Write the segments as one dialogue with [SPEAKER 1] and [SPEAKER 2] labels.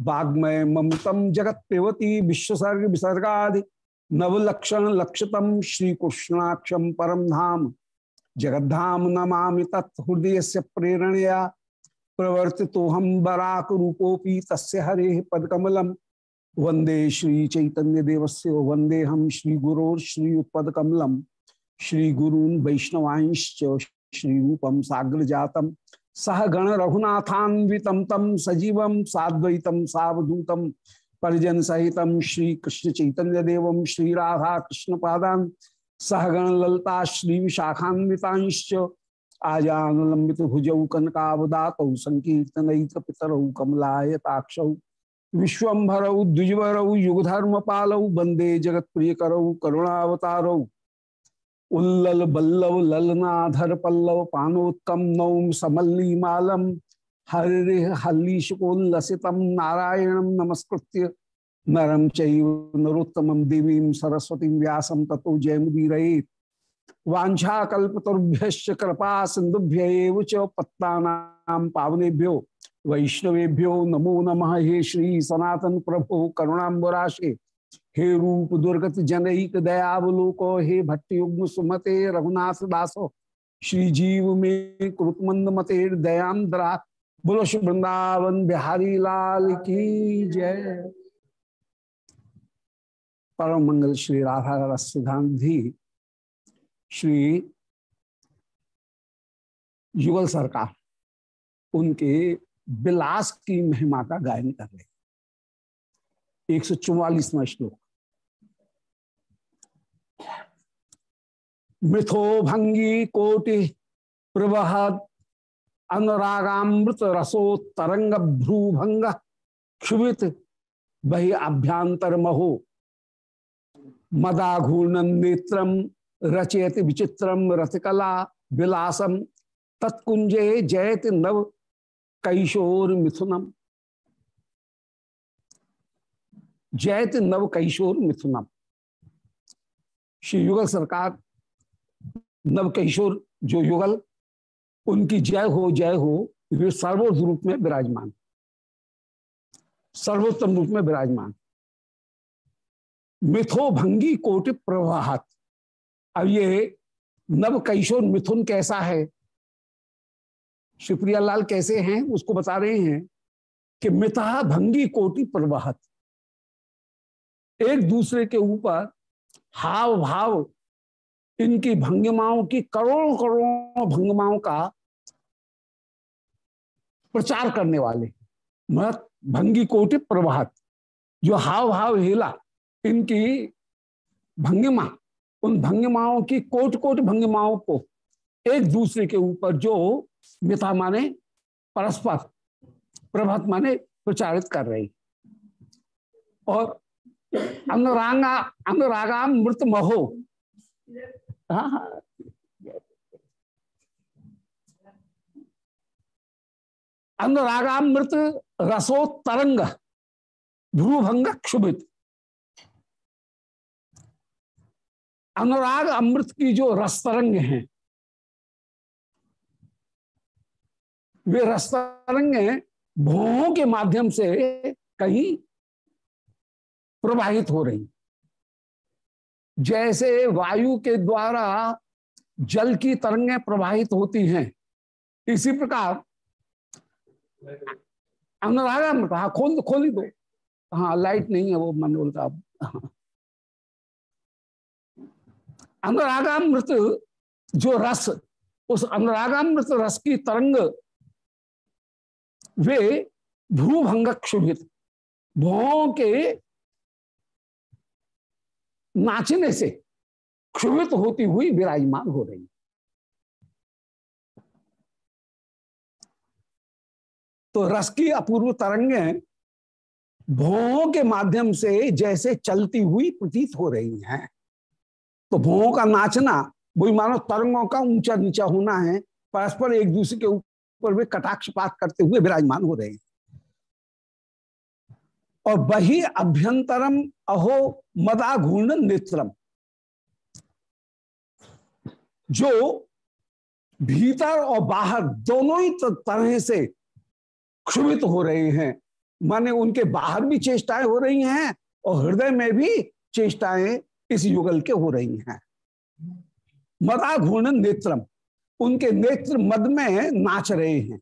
[SPEAKER 1] वाग्मय ममतम जगत पेवती विश्वसर्ग विसर्गादि। नवलक्षण लक्षतम श्री कृष्णाक्षम परम धाम। जगद्धाम नमा तत्हृदय से प्रेरणया। प्रवर्ति तो हम बराक रूपोपी तस्य हरे पदकमलम। वंदे श्री चैतन्य देवस्य वंदे हम श्री गुरोर श्री उत्पदकमलम श्री गुरून वैष्णवांश्च श्री रूपम साग्र जातम सह गण रघुनाथान्वितम तम सजीवम, साद्वैतम, सावधूतम, परिजन सहितम, श्री कृष्ण चैतन्य देवम, श्री राधा कृष्ण पादान सहगण ललता, श्री विशाखान्वितांश्च आजान लंबित भुजौ कनकावदात संकीर्तन पितरौ, कमलायताक्षौ विश्वभरौ द्विजवरौ युगधर्म पालौ वंदे जगत प्रिय करौ करुणावतारौ उल्लल बल्लव ललनाधर पल्लव पानोत्कम नौम समल्ली मालम। हरि हल्लीशकोल्लसितम नारायणं नमस्कृत्य। नरम चैव नरोत्तमं देवीं सरस्वतीं व्यासं ततो जयमुदीरयेत् वाछाकुभ्य कृपा सिंधुभ्य पत्ता पावनेभ्यो। वैष्णवेभ्यो नमो नमः हे श्री सनातन प्रभो करुणाबराशे हे रूप दुर्गत जनईक दयावलोको हे भट्टयुग्म सुमते रघुनाथ दासो, श्री जीव में कृतमंद मते दयांद्रा बोलो, श्री वृंदावन बिहारी लाल की जय। परम मंगल श्री राधा रस गांधी, श्री युगल सरकार, उनके विलास की महिमा का गायन कर रहे एक सौ चौवालीसवा श्लोक। मृथो भंगी कोटि प्रवहद अनुरागामृत रसो तरंग भ्रूभंग क्षुभित बहि अभ्यांतर महो मदाघूर्ण नेत्रम रचयति विचित्रम रथकला विलासम तत्कुंजे जयत नव कैशोर मिथुनम जयत नव कैशोर मिथुनम। श्री युगल सरकार, नव कैशोर जो युगल, उनकी जय हो जय हो, वे सर्वोच्च रूप में विराजमान। सर्वोत्तम रूप में विराजमान। मिथो भंगी कोटि प्रवाहत। अब ये नव कैशोर मिथुन कैसा है? शिवप्रिया लाल कैसे हैं? उसको बता रहे हैं कि मिता भंगी कोटि प्रवाहत। एक दूसरे के ऊपर हाव भाव इनकी भंगिमाओं की करोड़ों करोड़ों भंगिमाओं का प्रचार करने वाले। मत भंगी कोटि प्रभात, जो हाव भाव हिला, इनकी भंगिमा, उन भंगिमाओं की कोट कोट भंगिमाओं को एक दूसरे के ऊपर जो मिथा माने परस्पर, प्रभात माने प्रचारित कर रही। और अनुरागा अनुरागा मृत महो। हाँ हाँ। अनुरागामृत रसो तरंग ध्रुवभंग क्षुभित। अनुराग अमृत की जो रस तरंग हैं, वे रस तरंग भों के माध्यम से कहीं प्रवाहित हो रही। जैसे वायु के द्वारा जल की तरंगें प्रवाहित होती हैं, इसी प्रकार अनुरागामृत हाँ खोल खोल दो। हाँ लाइट नहीं है, वो मनोल का अनुरागामृत जो रस, उस अनुरागामृत रस की तरंग, वे भ्रूभंग क्षुभित भुओं के नाचने से क्षुभित होती हुई विराजमान हो रही। तो रस की अपूर्व तरंगें भुओं के माध्यम से जैसे चलती हुई प्रतीत हो रही हैं। तो भुओं का नाचना, वही मानो तरंगों का ऊँचा नीचा होना है, परस्पर एक दूसरे के ऊपर वे कटाक्षपात करते हुए विराजमान हो रहे हैं। और वही अभ्यंतरम अहो मदाघूर्ण नेत्रम। जो भीतर और बाहर दोनों ही तरह से क्षुभित हो रहे हैं। माने उनके बाहर भी चेष्टाएँ हो रही हैं और हृदय में भी चेष्टाएँ इस युगल के हो रही हैं। मदाघूर्ण नेत्रम, उनके नेत्र मद में नाच रहे हैं।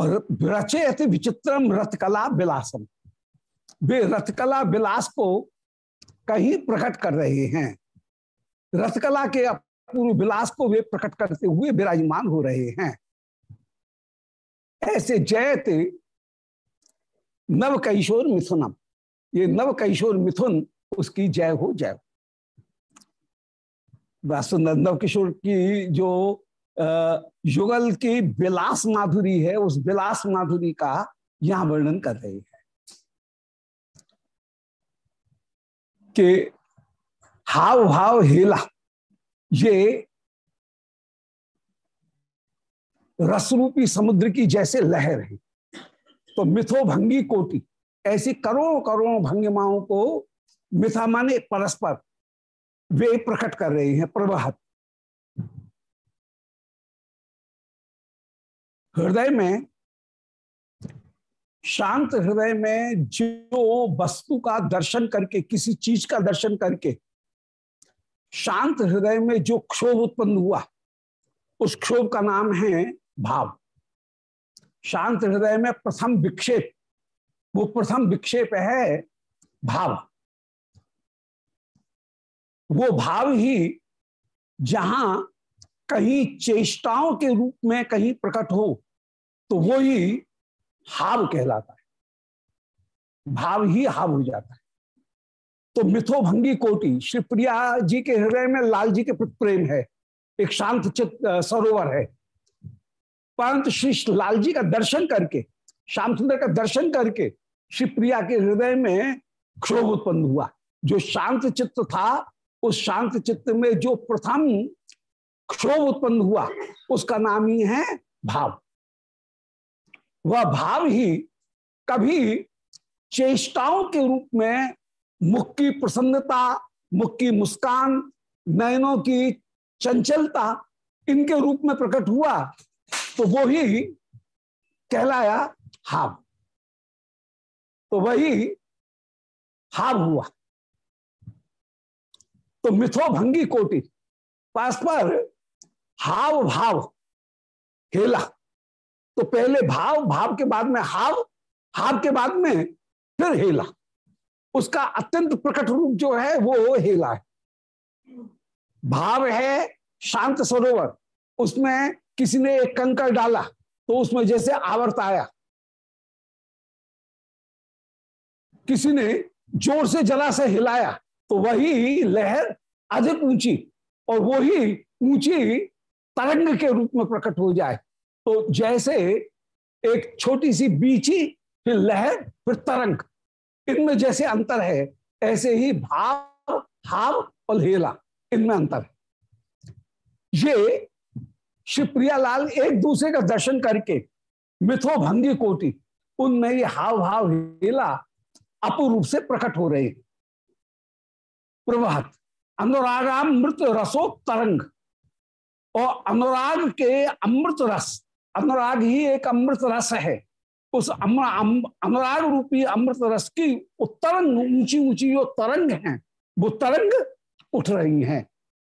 [SPEAKER 1] और रचे अति विचित्रम रथकला विलासम। वे रथकला विलास को कहीं प्रकट कर रहे हैं। रथकला के पूर्व विलास को वे प्रकट करते हुए विराजमान हो रहे हैं। ऐसे जयत नव कैशोर मिथुनम। ये नव कैशोर मिथुन उसकी जय हो जय सुंदर नव किशोर की जो युगल की विलास माधुरी है, उस विलास माधुरी का यहाँ वर्णन कर रहे हैं कि हाव भाव हेला, ये रसरूपी समुद्र की जैसे लहर है। तो मिथो भंगी कोटि, ऐसी करोड़ों करोड़ों भंगिमाओं को मिथा माने परस्पर वे प्रकट कर रहे हैं प्रवाहत हृदय में, शांत हृदय में जो वस्तु का दर्शन करके, किसी चीज़ का दर्शन करके, शांत हृदय में जो क्षोभ उत्पन्न हुआ, उस क्षोभ का नाम है भाव। शांत हृदय में प्रथम विक्षेप, वो प्रथम विक्षेप है भाव। वो भाव ही जहाँ कहीं चेष्टाओं के रूप में कहीं प्रकट हो तो वो ही हाव कहलाता है। भाव ही हाव हो जाता है। तो मिथो भंगी कोटि, श्री प्रिया जी के हृदय में लाल जी के प्रेम है, एक शांत चित सरोवर है। परंतु श्री लाल जी का दर्शन करके, श्याम सुंदर का दर्शन करके, श्री प्रिया के हृदय में क्षोभ उत्पन्न हुआ। जो शांत चित्त था, उस शांत चित्त में जो प्रथम क्षोभ उत्पन्न हुआ, उसका नाम ही है भाव। वह भाव ही कभी चेष्टाओं के रूप में मुख की प्रसन्नता, मुख की मुस्कान, नयनों की चंचलता इनके रूप में प्रकट हुआ तो वो ही कहलाया हाव। तो वही हाव हुआ। तो मिथो भंगी कोटि, पास पर हाव भाव हेला। तो पहले भाव भाव के बाद में हाव हाव के बाद में फिर हेला। उसका अत्यंत प्रकट रूप जो है, वो हेला है। भाव है शांत सरोवर। उसमें किसी ने एक कंकर डाला तो उसमें जैसे आवर्त आया। किसी ने ज़ोर से जला से हिलाया तो वही लहर अधिक ऊँची और वही ऊँची तरंग के रूप में प्रकट हो जाए। तो जैसे एक छोटी सी बीची फिर लहर, फिर तरंग। इनमें जैसे अंतर है, ऐसे ही भाव हाव और हेला इनमें अंतर है। ये श्री लाल एक दूसरे का दर्शन करके मिथो भंगी कोटि, उनमें ये हाव भाव हेला अपूर्व से प्रकट हो रहे। प्रभात अनुरागाम मृत रसो तरंग और अनुराग के अमृत रस अनुराग ही एक अमृत रस है। उस अनुराग रूपी अमृत रस की तरंग ऊँची ऊँची जो तरंग हैं, वो तरंग उठ रही हैं।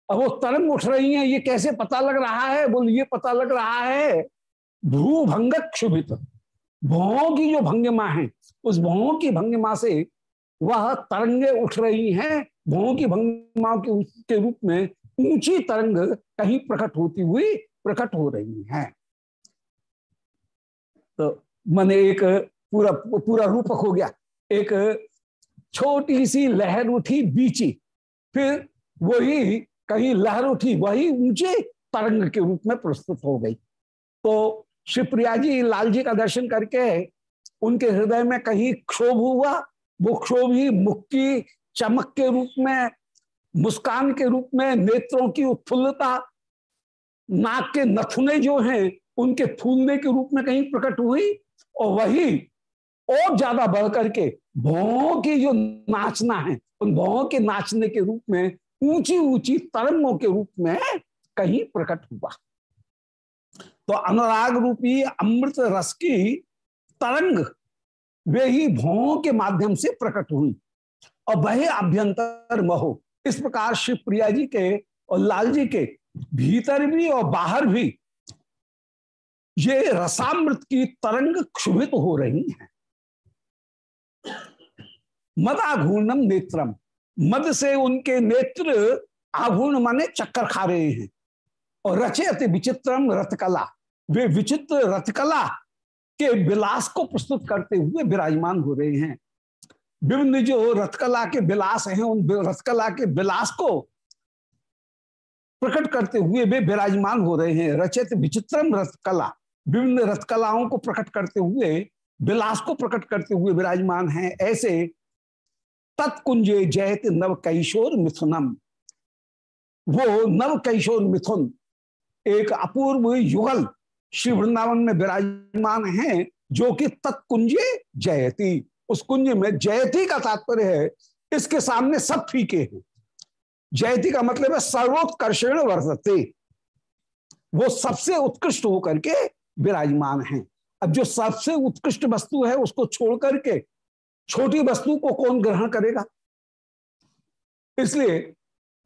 [SPEAKER 1] अब वो तरंग उठ रही हैं, ये कैसे पता लग रहा है? बोल, ये पता लग रहा है, भ्रूभंग क्षुभित। भौ की जो भंगिमा है, उस भौ की भंगिमा से वह तरंगे उठ रही हैं। भौ की भंगिमा के रूप में ऊँची तरंग कहीं प्रकट होती हुई प्रकट हो रही हैं। तो मैंने एक पूरा पूरा रूपक हो गया। एक छोटी सी लहर उठी बीची। फिर वही कहीं लहर उठी, वही ऊँचे तरंग के रूप में प्रस्तुत हो गई। तो शिवप्रिया जी लाल जी का दर्शन करके उनके हृदय में कहीं क्षोभ हुआ। वो क्षोभ ही मुख की चमक के रूप में, मुस्कान के रूप में, नेत्रों की उत्फुल्लता, नाक के नथुने जो हैं उनके फूलने के रूप में कहीं प्रकट हुई और वही और ज़्यादा बढ़ करके भौ की जो नाचना है, उन भौ के नाचने के रूप में ऊँची ऊँची तरंगों के रूप में कहीं प्रकट हुआ। तो अनुराग रूपी अमृत रस की तरंग वे ही भौ के माध्यम से प्रकट हुई और वह अभ्यंतर महो। इस प्रकार शिव प्रिया जी के और लाल जी के भीतर भी और बाहर भी ये रसामृत की तरंग क्षुभित हो रही हैं। मदाघूर्णम नेत्रम। मद से उनके नेत्र आघूर्ण माने चक्कर खा रहे हैं। और रचे अति विचित्रम रथकला। वे विचित्र रथकला के विलास को प्रस्तुत करते हुए विराजमान हो रहे हैं। विभिन्न जो रथकला के विलास हैं, उन रथकला के विलास को प्रकट करते हुए वे विराजमान हो रहे हैं। रचित विचित्रम रथकला। विभिन्न रथकलाओं को प्रकट करते हुए, विलास को प्रकट करते हुए विराजमान हैं ऐसे, तत्कुंजे जयत नव कैशोर मिथुनम। वो नव कैशोर मिथुन, एक अपूर्व युगल श्री वृंदावन में विराजमान हैं, जो कि तत्कुंजे जयती। उस कुंज में जयती का तात्पर्य है, इसके सामने सब फीके हैं। जयती का मतलब है सर्वोत्कर्षण वर्तते वो सबसे उत्कृष्ट होकर के विराजमान हैं। अब जो सबसे उत्कृष्ट वस्तु है, उसको छोड़ करके छोटी वस्तु को कौन ग्रहण करेगा? इसलिए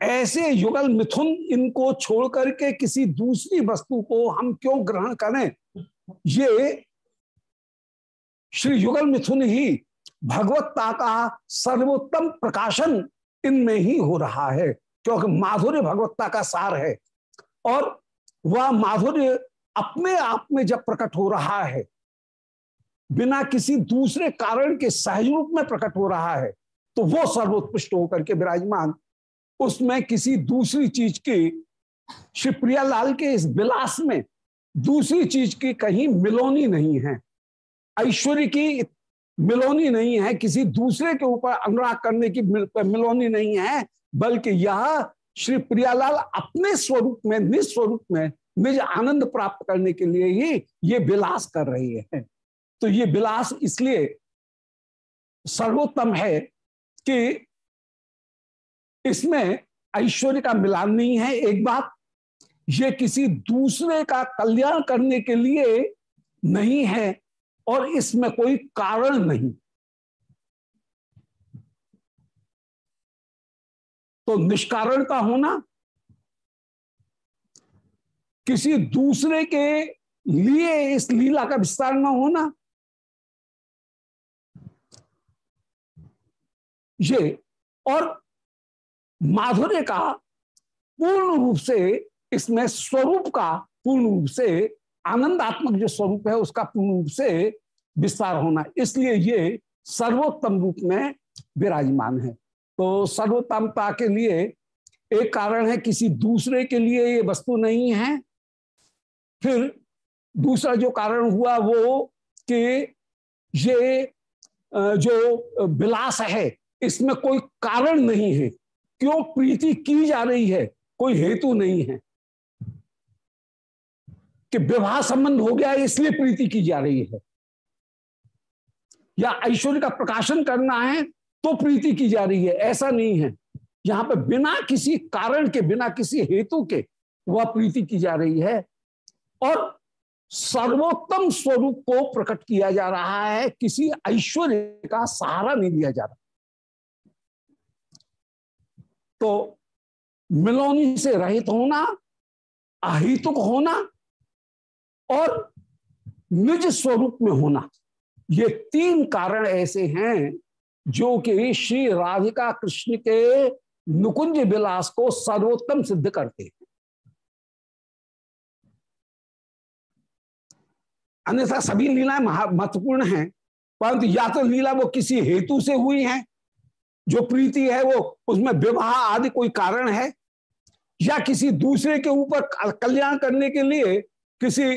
[SPEAKER 1] ऐसे युगल मिथुन इनको छोड़ करके किसी दूसरी वस्तु को हम क्यों ग्रहण करें? ये श्री युगल मिथुन ही भगवत्ता का सर्वोत्तम प्रकाशन इनमें ही हो रहा है, क्योंकि माधुर्य भगवत्ता का सार है। और वह माधुर्य अपने आप में जब प्रकट हो रहा है, बिना किसी दूसरे कारण के सहज रूप में प्रकट हो रहा है तो वो सर्वोत्कृष्ट होकर के विराजमान। उसमें किसी दूसरी चीज़ की शिवप्रिया लाल के इस विलास में दूसरी चीज़ की कहीं मिलोनी नहीं है। ऐश्वर्य की मिलोनी नहीं है, किसी दूसरे के ऊपर अनुराग करने की मिलोनी नहीं है, बल्कि यह श्री प्रियालाल अपने स्वरूप में, निस्वरूप में निज आनंद प्राप्त करने के लिए ही ये विलास कर रही है। तो ये विलास इसलिए सर्वोत्तम है कि इसमें ऐश्वर्य का मिलान नहीं है। एक बात, ये किसी दूसरे का कल्याण करने के लिए नहीं है और इसमें कोई कारण नहीं। तो निष्कारण का होना किसी दूसरे के लिए इस लीला का विस्तार न होना ये, और माधुर्य का पूर्ण रूप से इसमें स्वरूप का, पूर्ण रूप से आनंदात्मक जो स्वरूप है, उसका पूर्ण रूप से विस्तार होना। इसलिए ये सर्वोत्तम रूप में विराजमान है। तो सर्वोत्तमता के लिए एक कारण है, किसी दूसरे के लिए ये वस्तु नहीं है। फिर दूसरा जो कारण हुआ वो कि ये जो विलास है, इसमें कोई कारण नहीं है। क्यों प्रीति की जा रही है? कोई हेतु नहीं है। कि विवाह संबंध हो गया, इसलिए प्रीति की जा रही है। या ऐश्वर्य का प्रकाशन करना है तो प्रीति की जा रही है। ऐसा नहीं है। यहाँ पर बिना किसी कारण के, बिना किसी हेतु के वह प्रीति की जा रही है। और सर्वोत्तम स्वरूप को प्रकट किया जा रहा है, किसी ऐश्वर्य का सहारा नहीं दिया जा रहा। तो मिलोनी से रहित होना, अहितुक होना और निज स्वरूप में होना, ये तीन कारण ऐसे हैं जो कि श्री राधिका कृष्ण के नुकुंज विलास को सर्वोत्तम सिद्ध करते हैं। अन्यथा सभी लीलाएँ महत्वपूर्ण हैं, परंतु या तो लीला वो किसी हेतु से हुई है, जो प्रीति है वो उसमें विवाह आदि कोई कारण है, या किसी दूसरे के ऊपर कल्याण करने के लिए किसी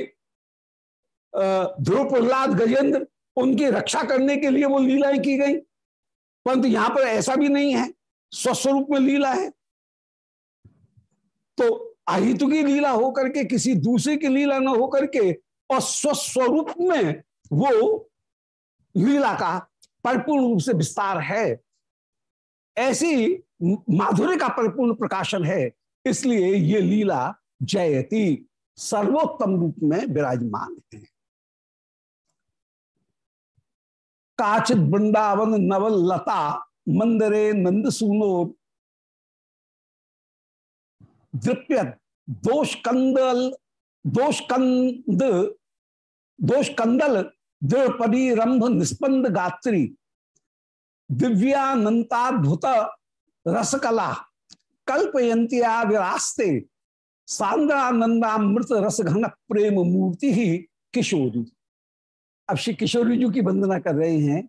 [SPEAKER 1] ध्रुव प्रहलाद गजेंद्र उनकी रक्षा करने के लिए वो लीलाएँ की गई। परंतु यहाँ पर ऐसा भी नहीं है, स्वस्वरूप में लीला है। तो अहितु की लीला होकर के, किसी दूसरे की लीला न होकर के और स्वस्वरूप में वो लीला का परिपूर्ण रूप से विस्तार है। ऐसी माधुर्य का परिपूर्ण प्रकाशन है, इसलिए ये लीला जयती सर्वोत्तम रूप में विराजमान है। काचित वृंदावन नवल लता मंदिरे नंद सुनो। दृप्य दोष कंदल दोष कंद दोष कंदल रंभ निस्पंद गात्री दिव्यानंताद्भुत रसकला कल्पयंतिया विरास्ते सांद्रानंदामृत रसघन प्रेम मूर्ति ही किशोरी। अब श्री किशोरी जी की वंदना कर रहे हैं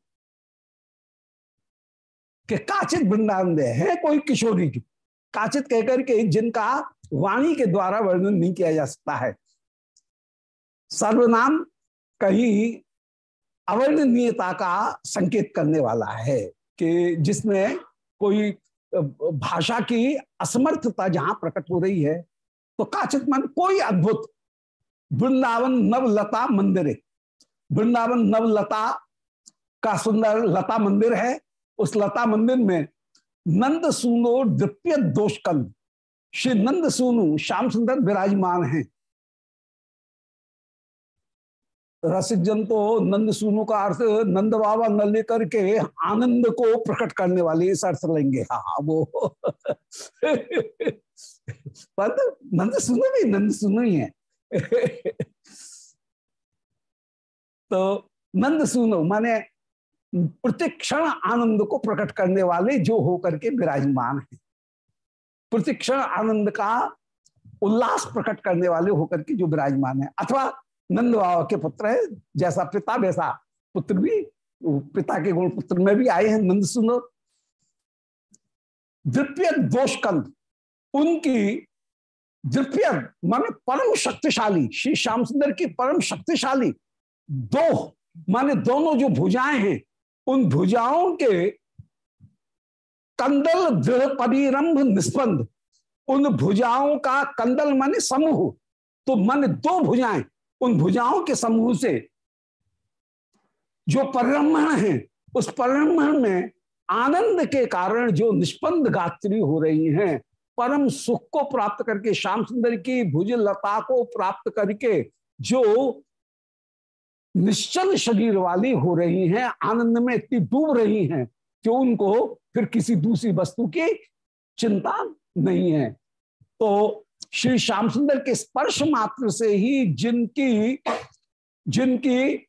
[SPEAKER 1] कि काचित वृंदावन है कोई किशोरी की काचित कहकर के जिनका वाणी के द्वारा वर्णन नहीं किया जा सकता है। सर्वनाम कहीं अवर्णनीयता का संकेत करने वाला है कि जिसमें कोई भाषा की असमर्थता जहाँ प्रकट हो रही है तो काचित मन कोई अद्भुत, वृंदावन नवलता मंदिर वृंदावन नवलता का सुंदर लता मंदिर है। उस लता मंदिर में नंद सूनो दिव्य दोषकंद, श्री नंद सूनु श्याम सुंदर विराजमान हैं। रसिक जन तो नंद सुनु का अर्थ नंद बाबा न लेकर के आनंद को प्रकट करने वाले इस अर्थ लेंगे। हाँ वो। पर नंद सुनो भी, नंद सुनो ही है। तो नंद सुनो, माने प्रतिक्षण आनंद को प्रकट करने वाले जो होकर के विराजमान है। प्रतिक्षण आनंद का उल्लास प्रकट करने वाले होकर के जो विराजमान है। अथवा नंद बाबा के पुत्र है, जैसा पिता, वैसा पुत्र भी, पिता के गुण पुत्र में भी आए हैं, नंद सुनो। द्वितीय दोषकंद, उनकी द्वितीय, माने परम शक्तिशाली, श्री श्याम सुंदर की परम शक्तिशाली दो माने दोनों जो भुजाएँ हैं, उन भुजाओं के कंदल दृढ़ परिरंभ निष्पन्द। उन भुजाओं का कंदल माने समूह। तो मन दो भुजाएँ उन भुजाओं के समूह से जो परिरमण है, उस परिरमण में आनंद के कारण जो निष्पन्द गात्री हो रही हैं, परम सुख को प्राप्त करके, श्याम सुंदर की भुज लता को प्राप्त करके जो निश्चल शरीर वाली हो रही हैं, आनंद में इतनी डूब रही हैं, कि उनको फिर किसी दूसरी वस्तु की चिंता नहीं है। तो श्री श्याम सुंदर के स्पर्श मात्र से ही जिनकी जिनकी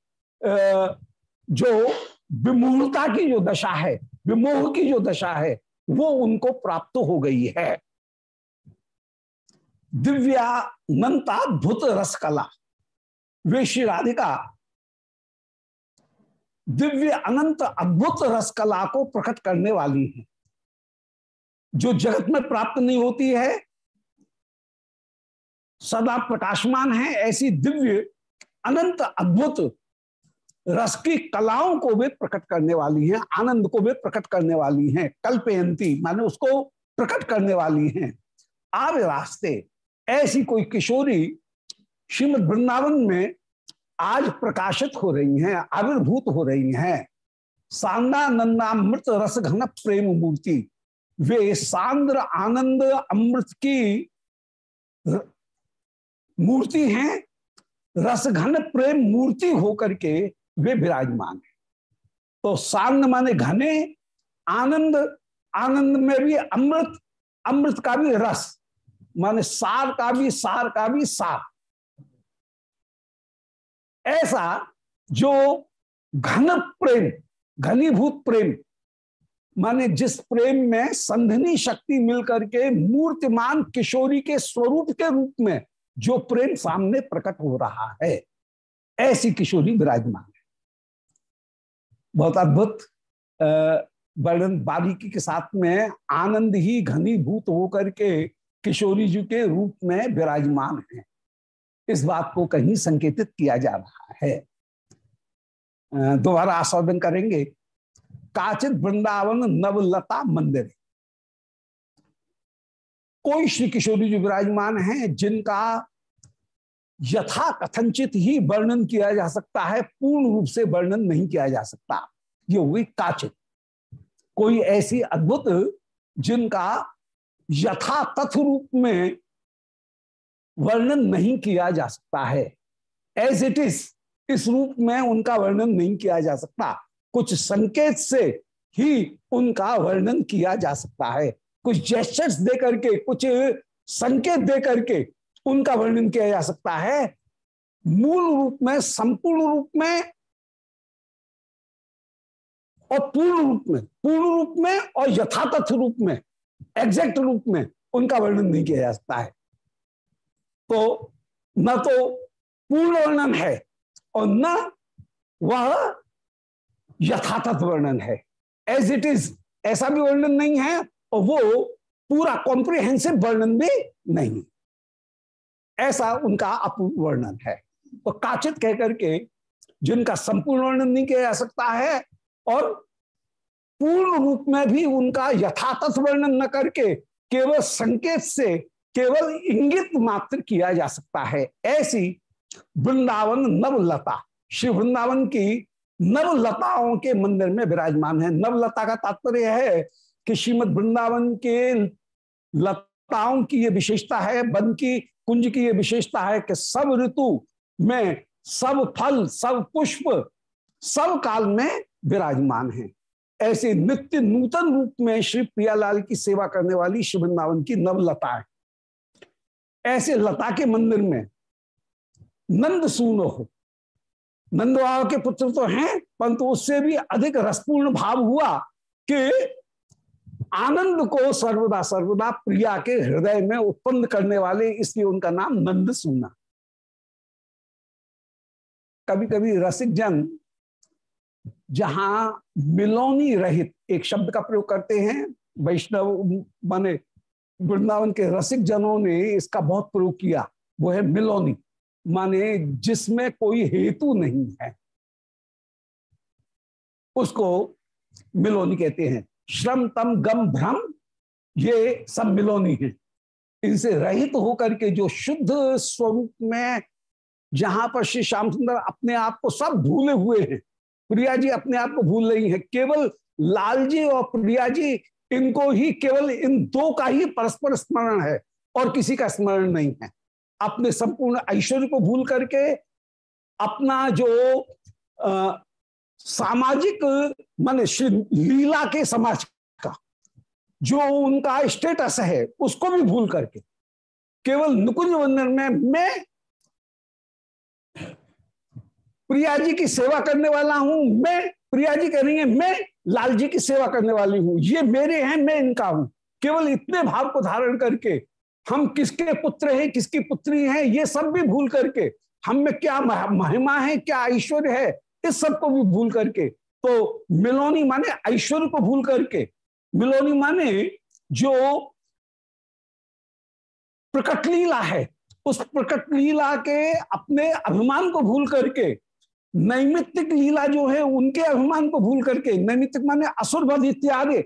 [SPEAKER 1] जो विमूलता की जो दशा है, विमोह की जो दशा है, वो उनको प्राप्त हो गई है। दिव्यानंताद्भुत रस कला। वे श्री राधिका, दिव्य अनंत अद्भुत रस कला को प्रकट करने वाली है। जो जगत में प्राप्त नहीं होती है सदा प्रकाशमान है, ऐसी दिव्य, अनंत अद्भुत रस की कलाओं को वे प्रकट करने वाली हैं, आनंद को वे प्रकट करने वाली हैं, कल्पयंती, माने उसको प्रकट करने वाली हैं। आवे रास्ते, ऐसी कोई किशोरी श्रीमद वृंदावन में आज प्रकाशित हो रही हैं, आविर्भूत हो रही हैं। सांदा नंदामृत रस घन प्रेम मूर्ति, वे सांद्र आनंद अमृत की मूर्ति हैं रस घन प्रेम मूर्ति होकर के वे विराजमान है। तो सांद माने घने, आनंद आनंद में भी अमृत अमृत का भी रस, माने सार का भी, सार का भी सार। ऐसा जो घन प्रेम, घनीभूत प्रेम, माने जिस प्रेम में संधनी शक्ति मिलकर के मूर्तिमान किशोरी के स्वरूप के रूप में जो प्रेम सामने प्रकट हो रहा है। ऐसी किशोरी विराजमान है। बहुत अद्भुत वर्णन बारीकी के साथ में आनंद ही घनीभूत होकर के किशोरी जी के रूप में विराजमान है। इस बात को कहीं संकेतित किया जा रहा है। दोबारा आस्वादन करेंगे। काचित वृंदावन नवलता मंदिर। कोई श्री किशोरी जी विराजमान है जिनका यथा कथनचित ही वर्णन किया जा सकता है, पूर्ण रूप से वर्णन नहीं किया जा सकता। ये हुई काचित। कोई ऐसी अद्भुत जिनका यथा तथ रूप में वर्णन नहीं किया जा सकता है। एज इट इज़ इस रूप में उनका वर्णन नहीं किया जा सकता। कुछ संकेत से ही उनका वर्णन किया जा सकता है। कुछ जेस्टर्स दे करके, कुछ संकेत दे करके उनका वर्णन किया जा सकता है। मूल रूप में, संपूर्ण रूप में और पूर्ण रूप में, पूर्ण रूप में और यथातथ रूप में एग्जैक्ट रूप में उनका वर्णन नहीं किया जा सकता है। तो न तो पूर्ण वर्णन है और न वह यथातथ वर्णन है। एज इट इज़ ऐसा भी वर्णन नहीं है। और वो पूरा कॉम्प्रिहेंसिव वर्णन भी नहीं। ऐसा उनका अपूर्व वर्णन है। तो काचित कहकर के जिनका संपूर्ण वर्णन नहीं किया जा सकता है और पूर्ण रूप में भी उनका यथातथ वर्णन न करके केवल संकेत से केवल इंगित मात्र किया जा सकता है। ऐसी वृंदावन नवलता, श्री वृंदावन की नवलताओं के मंदिर में विराजमान है। नवलता का तात्पर्य है कि श्रीमद वृंदावन के लताओं की ये विशेषता है, वन की कुंज की ये विशेषता है कि सब ऋतु में सब फल, सब पुष्प, सब काल में विराजमान है। ऐसे नित्य नूतन रूप में श्री प्रियालाल की सेवा करने वाली श्री वृंदावन की नवलता है। ऐसे लता के मंदिर में नंद सूनो हो। नंदवाव के पुत्र तो हैं, परंतु उससे भी अधिक रसपूर्ण भाव हुआ कि आनंद को सर्वदा सर्वदा प्रिया के हृदय में उत्पन्न करने वाले, इसलिए उनका नाम नंद सुना कभी कभी रसिक जन जहाँ मिलोनी रहित एक शब्द का प्रयोग करते हैं, वैष्णव माने वृंदावन के रसिक जनों ने इसका बहुत प्रयोग किया, वो है मिलोनी। माने जिसमें कोई हेतु नहीं है, उसको मिलोनी कहते हैं। श्रम तम गम भ्रम, ये सब मिलोनी है। इनसे रहित होकर के जो शुद्ध स्वरूप में, जहाँ पर श्री श्याम सुंदर अपने आप को सब भूले हुए हैं, प्रिया जी अपने आप को भूल रही है। केवल लाल जी और प्रिया जी, इनको ही केवल इन दो का ही परस्पर स्मरण है और किसी का स्मरण नहीं है। अपने संपूर्ण ऐश्वर्य को भूल करके, अपना जो सामाजिक, मान लीला के समाज का, जो उनका स्टेटस है, उसको भी भूल करके, केवल नुकुंज वंदन में मैं प्रिया जी की सेवा करने वाला हूँ, मैं प्रिया जी कह रही है, मैं लाल जी की सेवा करने वाली हूँ, ये मेरे हैं, मैं इनका हूँ। केवल इतने भाव को धारण करके, हम किसके पुत्र हैं, किसकी पुत्री हैं, ये सब भी भूल करके, हम में क्या महिमा है, क्या ऐश्वर्य है इस सबको भी भूल करके। तो मिलोनी माने ऐश्वर्य को भूल करके। मिलोनी माने जो प्रकट लीला है, उस प्रकट लीला के अपने अभिमान को भूल करके, नैमित्तिक लीला जो है, उनके अभिमान को भूल करके, नैमित्तिक माने असुर इत्यादि,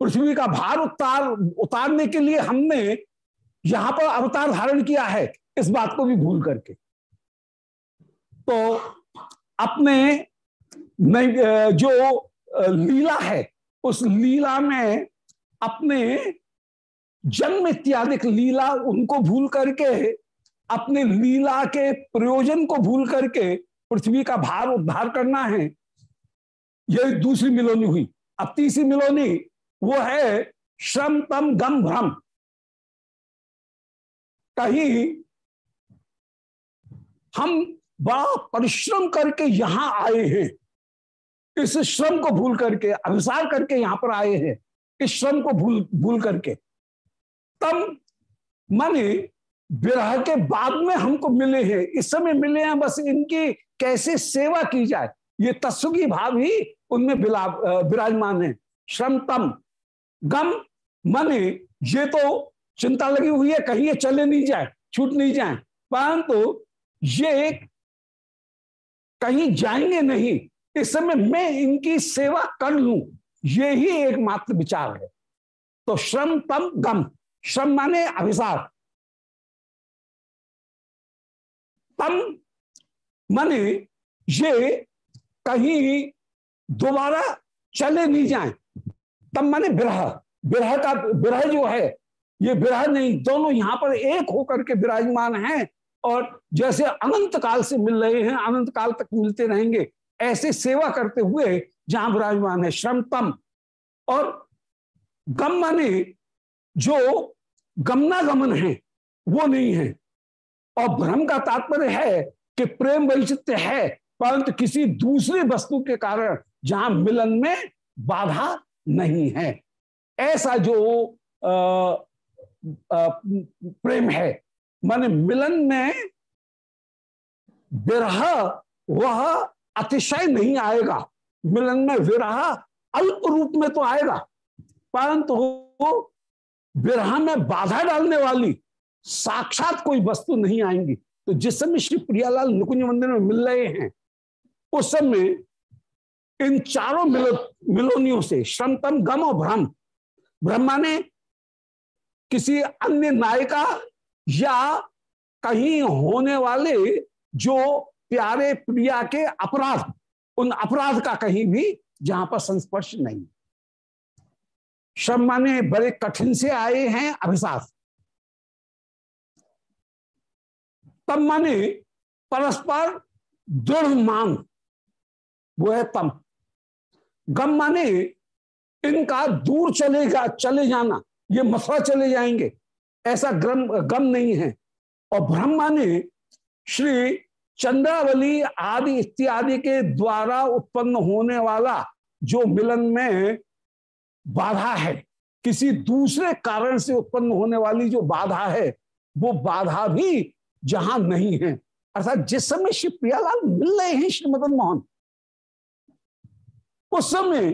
[SPEAKER 1] पृथ्वी का भार उतार, उतारने के लिए हमने यहाँ पर अवतार धारण किया है, इस बात को भी भूल करके। तो अपने जो लीला है, उस लीला में अपने जन्म इत्यादि लीला उनको भूल करके अपने लीला के प्रयोजन को भूल करके पृथ्वी का भार उद्धार करना है। यह दूसरी मिलोनी हुई। अब तीसरी मिलोनी, वो है श्रम तम गम भ्रम। कहीं हम बड़ा परिश्रम करके यहाँ आए हैं। इस श्रम को भूल करके, अभिसार करके यहाँ पर आए हैं। इस श्रम को भूल भूल करके। तब माने विरह के बाद में हमको मिले हैं। इस समय मिले हैं, बस इनकी कैसे सेवा की जाए? ये तस्वी भाव ही उनमें विराजमान है। श्रम तम, गम, माने, ये तो चिंता लगी हुई है, कहीं ये चले नहीं जाए, छूट नहीं जाए। परंतु ये कहीं जाएँगे नहीं। इस समय मैं इनकी सेवा कर लू, ये ही एकमात्र विचार है। तो श्रम तम गम। श्रम माने अभिसार। तम माने ये कहीं दोबारा चले नहीं जाए। तब माने विरह। विरह का, विरह जो है, ये विरह नहीं, दोनों यहाँ पर एक होकर के विराजमान हैं। और जैसे अनंत काल से मिल रहे हैं अनंत काल तक मिलते रहेंगे ऐसे सेवा करते हुए जहाँ विराजमान है श्रम तम और गम माने जो गमनागमन है वो नहीं है। और भ्रम का तात्पर्य है कि प्रेम वैचित्य है परंतु किसी दूसरी वस्तु के कारण जहाँ मिलन में बाधा नहीं है। ऐसा जो आ, आ, प्रेम है माने मिलन में विरह, वह अतिशय नहीं आएगा। मिलन में विरह अल्प रूप में तो आएगा, परंतु तो विरह में बाधा डालने वाली, साक्षात कोई वस्तु नहीं आएँगी। तो जिस समय श्री प्रियालाल नुकुंज मंदिर में मिल रहे हैं, उस समय इन चारों मिलो, मिलोनियों से श्रमतम गम और भ्रम, ब्रह्मा ने किसी अन्य नायिका या कहीं होने वाले जो प्यारे प्रिया के अपराध, उन अपराध का कहीं भी जहाँ पर संस्पर्श नहीं। श्रम माने बड़े कठिन से आए हैं अभिशाप। तब माने परस्पर दृढ़ मांग, वो है तम। गम माने इनका दूर चलेगा, चले जाना, ये मथुरा चले जाएँगे। ऐसा ग्रम गम नहीं है। और ब्रह्मा ने श्री चंद्रावली आदि इत्यादि के द्वारा उत्पन्न होने वाला जो मिलन में बाधा है, किसी दूसरे कारण से उत्पन्न होने वाली जो बाधा है, वो बाधा भी जहाँ नहीं है। अर्थात जिस समय श्री प्रियालाल मिल रहे हैं श्री मदन मोहन, उस समय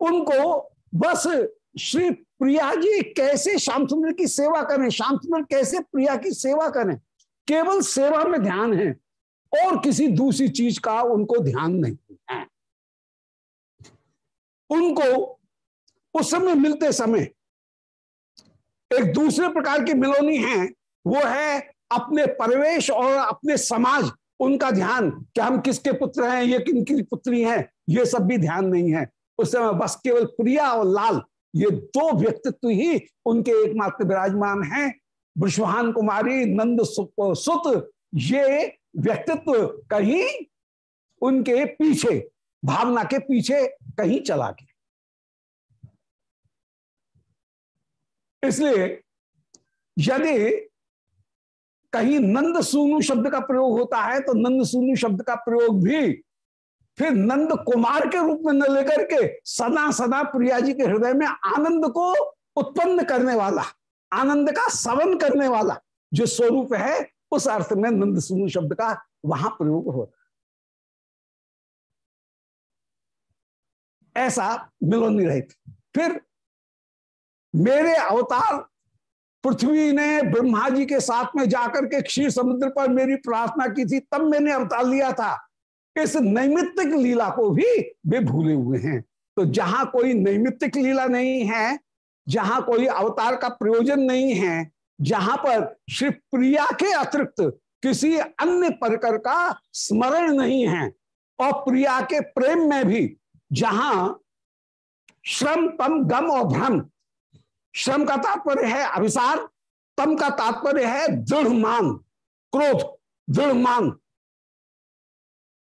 [SPEAKER 1] उनको बस श्री प्रिया जी, कैसे श्याम सुंदर की सेवा करें? श्याम सुंदर कैसे प्रिया की सेवा करें? केवल सेवा में ध्यान है, और किसी दूसरी चीज़ का उनको ध्यान नहीं है। उनको उस समय मिलते समय एक दूसरे प्रकार की मिलोनी है, वो है अपने परिवेश और अपने समाज, उनका ध्यान, कि हम किसके पुत्र हैं, ये किन की पुत्री हैं, ये सब भी ध्यान नहीं है। उस समय बस केवल प्रिया और लाल ये दो व्यक्तित्व ही उनके एकमात्र विराजमान हैं। विश्वान कुमारी, नंद सुत, ये व्यक्तित्व कहीं उनके पीछे, भावना के पीछे कहीं चला गया। इसलिए यदि कहीं नंद सूनु शब्द का प्रयोग होता है तो नंद सूनु शब्द का प्रयोग भी फिर नंद कुमार के रूप में न लेकर के सदा सदा प्रिया जी के हृदय में आनंद को उत्पन्न करने वाला, आनंद का सवन करने वाला जो स्वरूप है, उस अर्थ में नंद सुनु शब्द का वहाँ प्रयोग हो ऐसा मिलो नहीं रहे फिर मेरे अवतार पृथ्वी ने ब्रह्मा जी के साथ में जाकर के क्षीर समुद्र पर मेरी प्रार्थना की थी, तब मैंने अवतार लिया था। इस नैमित्तिक लीला को भी वे भूले हुए हैं। तो जहाँ कोई नैमित्तिक लीला नहीं है, जहाँ कोई अवतार का प्रयोजन नहीं है, जहाँ पर श्री प्रिया के अतिरिक्त किसी अन्य प्रकार का स्मरण नहीं है, और प्रिया के प्रेम में भी जहाँ श्रम, तम, गम और भ्रम, श्रम का तात्पर्य है अभिसार, तम का तात्पर्य है दृढ़ मान क्रोध दृढ़ मान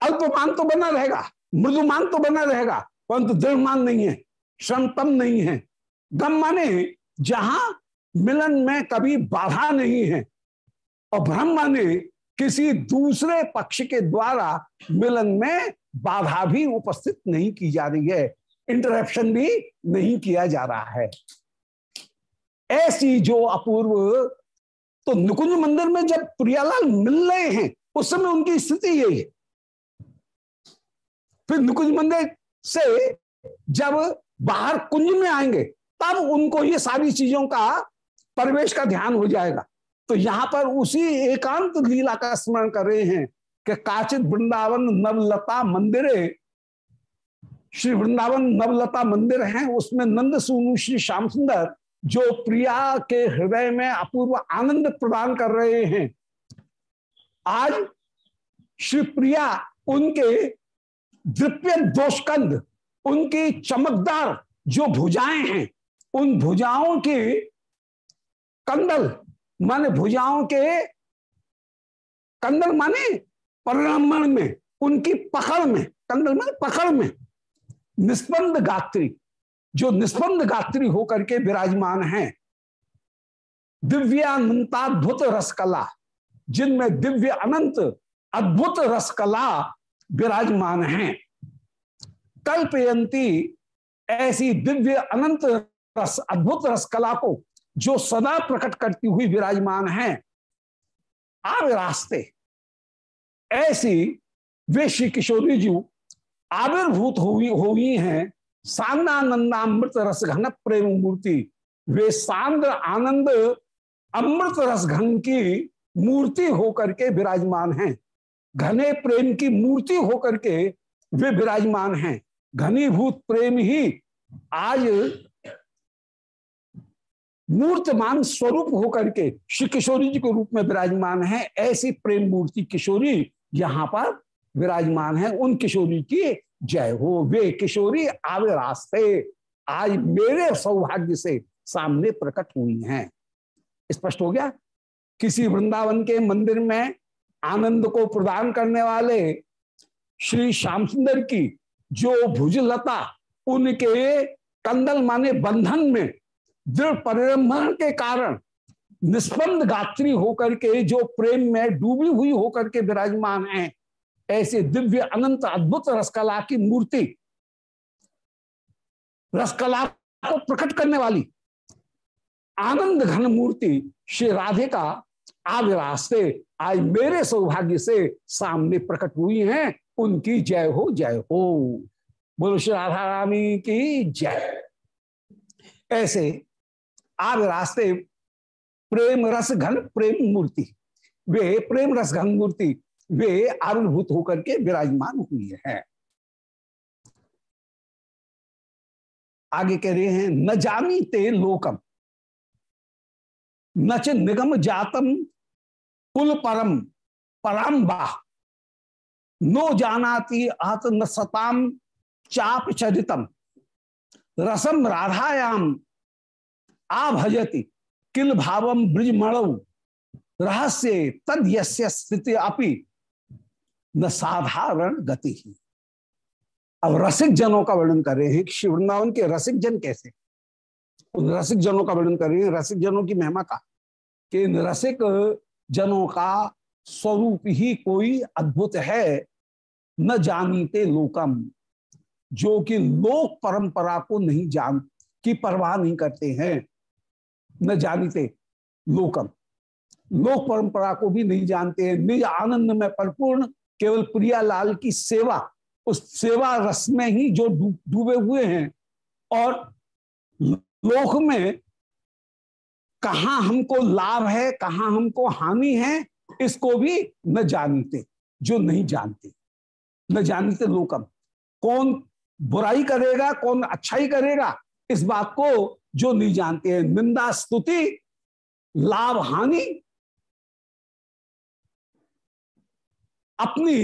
[SPEAKER 1] अल्पमान तो बना रहेगा मृदुमान तो बना रहेगा, परंतु दृढ़ मान नहीं है, श्रम तम नहीं है। गम माने, जहाँ मिलन में कभी बाधा नहीं है, और भ्रम माने, किसी दूसरे पक्ष के द्वारा मिलन में बाधा भी उपस्थित नहीं की जा रही है इंटरप्शन भी नहीं किया जा रहा है। ऐसी जो अपूर्व तो नुकुंज मंदिर में जब प्रियालाल मिल रहे हैं, उस समय उनकी स्थिति यही है। फिर नुकुंज मंदिर से जब बाहर कुंज में आएँगे, तब उनको ये सारी चीज़ों का परिवेश का ध्यान हो जाएगा। तो यहाँ पर उसी एकांत लीला का स्मरण कर रहे हैं कि काचित वृंदावन नवलता मंदिर, श्री वृंदावन नवलता मंदिर है, उसमें नंद सुनु, श्री श्याम सुंदर, जो प्रिया के हृदय में अपूर्व आनंद प्रदान कर रहे हैं। आज श्री प्रिया उनके दिव्य दोषकंद, उनकी चमकदार जो भुजाएँ हैं, उन भुजाओं के कंदल, माने भुजाओं के कंदल माने परिणामण में, उनकी पकड़ में, कंदल माने पकड़ में। निष्पन्द गात्री, जो निष्पन्द गात्री होकर के विराजमान हैं। दिव्यानंताद्भुत रसकला, जिनमें दिव्य अनंत, अद्भुत रसकला विराजमान हैं। कल्पयंती ऐसी दिव्य अनंत रस, अद्भुत रसकला को जो सदा प्रकट करती हुई विराजमान है। आवे रास्ते। ऐसी वे श्री किशोरी जी आविर्भूत हुई हुई हैं। सांदानंदामृत रस घन प्रेम मूर्ति। वे सांद्र आनंद अमृत रस घन की मूर्ति होकर के विराजमान हैं। घने प्रेम की मूर्ति होकर के वे विराजमान हैं। घनीभूत प्रेम ही आज मूर्तमान स्वरूप होकर के श्री किशोरी जी के रूप में विराजमान है। ऐसी प्रेम मूर्ति किशोरी यहाँ पर विराजमान है। उन किशोरी की जय हो। वे किशोरी आवे रास्ते, आज मेरे सौभाग्य से सामने प्रकट हुई हैं। स्पष्ट हो गया? किसी वृंदावन के मंदिर में आनंद को प्रदान करने वाले श्री श्याम सुंदर की जो भुजलता, उनके कंदल माने बंधन में दृढ़ परिरंभण के कारण निष्पन्द गात्री होकर के, जो प्रेम में डूबी हुई होकर के विराजमान है, ऐसे दिव्य, अनंत, अद्भुत रसकला की मूर्ति रसकला को प्रकट करने वाली आनंद घन मूर्ति श्री राधे का आविरास्ते आज मेरे सौभाग्य से सामने प्रकट हुई हैं उनकी जय हो जय हो। बोलो, श्री राधा रानी की जय। ऐसे आग रास्ते प्रेम रस घन प्रेम मूर्ति, वे प्रेम रस घन मूर्ति, वे आविर्भूत होकर के विराजमान हुई है। आगे कह रहे हैं, न जानी ते लोकम न च निगम जातम कुल परम पराम्बा नो जानाती अहत न सताम चाप चरितम रसम राधायाम आ भजती किल भावम ब्रिजमणव रहस्य तद यस्य स्थिति अपि न साधारण गति ही। अब रसिक जनों का वर्णन कर रहे हैं कि वृंदावन के रसिक जन कैसे? उन रसिक जनों का वर्णन कर रहे हैं रसिक जनों की महिमा का। कि रसिक जनों का स्वरूप ही कोई अद्भुत है, न जानीते लोकम, जो कि लोक परंपरा को नहीं जान, की परवाह नहीं करते हैं। न जानते लोकम। लोक परंपरा को भी नहीं जानते हैं। निज आनंद में परिपूर्ण, केवल प्रियालाल की सेवा, उस सेवा रस में ही जो डूबे हुए हैं। और लोक में कहा हमको लाभ है कहा हमको हानि है इसको भी न जानते जो नहीं जानते। न जानते लोकम कौन बुराई करेगा कौन अच्छाई करेगा इस बात को जो नहीं जानते हैं। निंदा स्तुति लाभ हानि। अपनी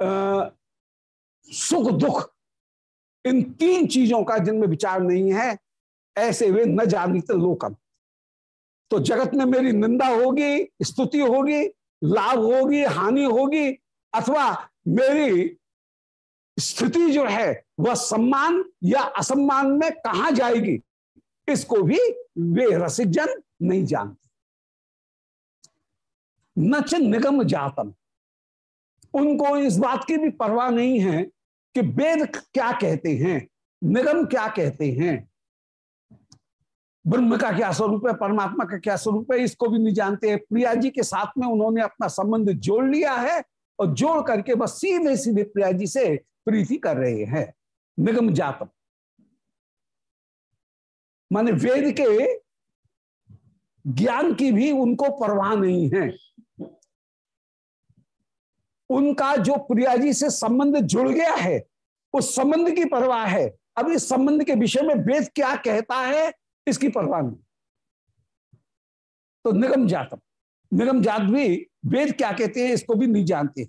[SPEAKER 1] आ, सुख दुख इन तीन चीज़ों का जिनमें विचार नहीं है ऐसे वे न जानते लोकम। तो जगत में मेरी निंदा होगी, स्तुति होगी, लाभ होगी, हानि होगी, अथवा मेरी स्थिति जो है, वह सम्मान या असम्मान में कहा जाएगी, इसको भी वे रसिक जन नहीं जानते। नच निगम जातम। उनको इस बात की भी परवाह नहीं है कि वेद क्या कहते हैं, निगम क्या कहते हैं। ब्रह्म का क्या स्वरूप है, परमात्मा का क्या स्वरूप है, इसको भी नहीं जानते हैं। प्रिया जी के साथ में उन्होंने अपना संबंध जोड़ लिया है और जोड़ करके बस सीधे सीधे प्रिया जी से प्रीति कर रहे हैं। निगम जातम। माने वेद के ज्ञान की भी उनको परवाह नहीं है। उनका जो प्रिया जी से संबंध जुड़ गया है, उस संबंध की परवाह है। अब इस संबंध के विषय में वेद क्या कहता है इसकी परवाह नहीं। तो निगम जातम, निगम जात भी वेद क्या कहते हैं, इसको भी नहीं जानते।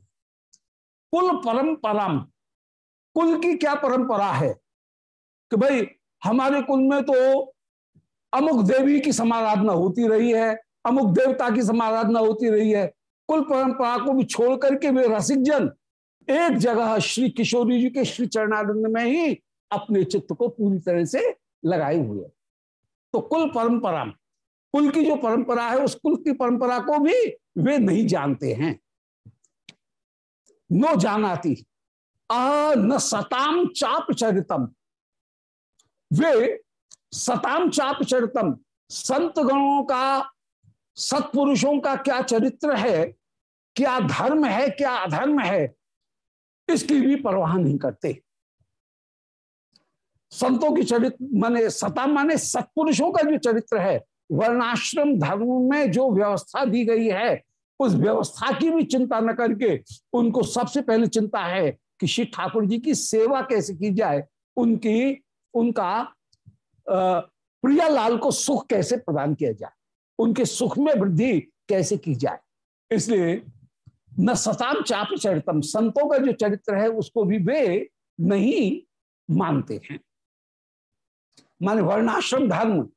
[SPEAKER 1] कुल परम कुल की क्या परंपरा है? कि भाई, हमारे कुल में तो अमुक देवी की समाराधना होती रही है, अमुक देवता की समाराधना होती रही है। कुल परंपरा को भी छोड़ करके वे रसिक जन एक जगह श्री किशोरी जी के श्री चरणानंद में ही अपने चित्त को पूरी तरह से लगाए हुए तो कुल परंपरा, कुल की जो परंपरा है, उस कुल की परंपरा को भी वे नहीं जानते हैं। नो जानाती, आ न सताम चाप चरितम। वे सताम चाप चरितम संत गणों का, सत्पुरुषों का क्या चरित्र है, क्या धर्म है, क्या अधर्म है, इसकी भी परवाह नहीं करते। संतों की चरित्र, माने सता माने सत्पुरुषों का जो चरित्र है, वर्णाश्रम धर्म में जो व्यवस्था दी गई है, उस व्यवस्था की भी चिंता न करके, उनको सबसे पहले चिंता है कि श्री ठाकुर जी की सेवा कैसे की जाए, उनकी, उनका प्रियालाल को सुख कैसे प्रदान किया जाए, उनके सुख में वृद्धि कैसे की जाए। इसलिए न सताम चाप चरितम, संतों का जो चरित्र है, उसको भी वे नहीं मानते हैं। माने वर्णाश्रम धर्म,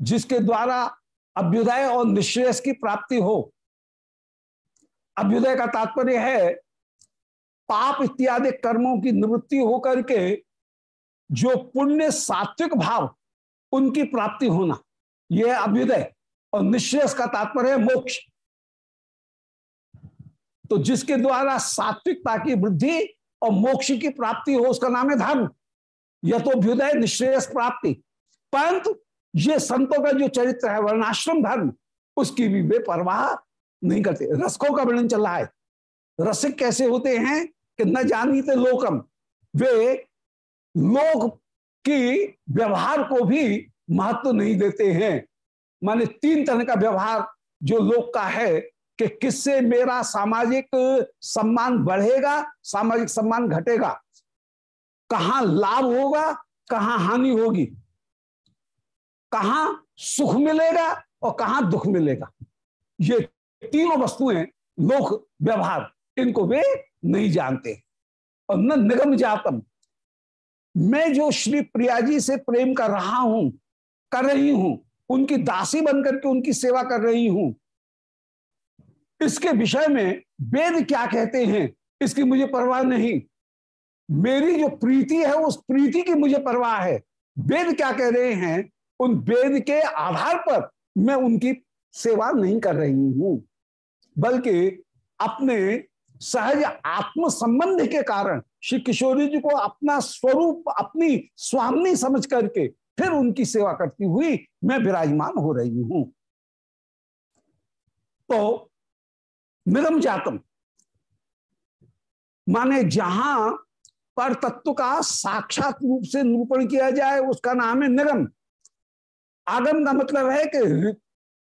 [SPEAKER 1] जिसके द्वारा अभ्युदय और निश्रेयस की प्राप्ति हो। अभ्युदय का तात्पर्य है, पाप इत्यादि कर्मों की निवृत्ति होकर के जो पुण्य सात्विक भाव, उनकी प्राप्ति होना यह अभ्युदय और निश्रेयस का तात्पर्य है मोक्ष। तो जिसके द्वारा सात्विकता की वृद्धि और मोक्ष की प्राप्ति हो, उसका नाम है धर्म। यथोभ्युदय निश्रेयस प्राप्ति। परंतु ये संतों का जो चरित्र है, वर्णाश्रम धर्म, उसकी भी वे परवाह नहीं करते। रसकों का वर्णन चल रहा है। रसिक कैसे होते हैं कि न जानते लोकम? वे लोग की व्यवहार को भी महत्व नहीं देते हैं। माने तीन तरह का व्यवहार जो लोग का है कि किससे मेरा सामाजिक सम्मान बढ़ेगा, सामाजिक सम्मान घटेगा? कहाँ लाभ होगा, कहाँ हानि होगी, कहाँ सुख मिलेगा और कहाँ दुख मिलेगा। ये तीनों वस्तुएँ लोक व्यवहार, इनको वे नहीं जानते। और न निगम जातम। मैं जो श्री प्रिया जी से प्रेम कर रहा हूँ, कर रही हूँ, उनकी दासी बनकर के उनकी सेवा कर रही हूँ, इसके विषय में वेद क्या कहते हैं, इसकी मुझे परवाह नहीं। मेरी जो प्रीति है, उस प्रीति की मुझे परवाह है। वेद क्या कह रहे हैं? उन वेद के आधार पर मैं उनकी सेवा नहीं कर रही हूँ, बल्कि अपने सहज आत्म संबंध के कारण श्री किशोरी जी को अपना स्वरूप, अपनी स्वामी समझ करके फिर उनकी सेवा करती हुई मैं विराजमान हो रही हूँ। तो निगम जातम, माने जहाँ पर तत्व का साक्षात रूप से निरूपण किया जाए, उसका नाम है निगम। आगम का मतलब है कि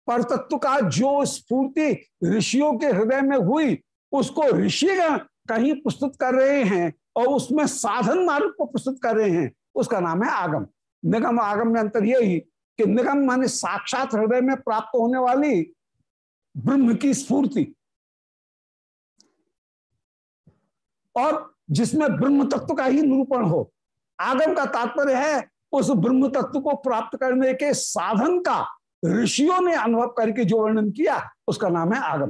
[SPEAKER 1] परतत्व का जो स्फूर्ति ऋषियों के हृदय में हुई, उसको ऋषिगण कहीं प्रस्तुत कर रहे हैं और उसमें साधन मार्ग को प्रस्तुत कर रहे हैं, उसका नाम है आगम। निगम, आगम में अंतर यही कि निगम माने साक्षात हृदय में प्राप्त होने वाली ब्रह्म की स्फूर्ति। और जिसमें ब्रह्म तत्व का ही निरूपण हो। आगम का तात्पर्य है, उस ब्रह्म तत्व को प्राप्त करने के साधन का ऋषियों ने अनुभव करके जो वर्णन किया, उसका नाम है आगम।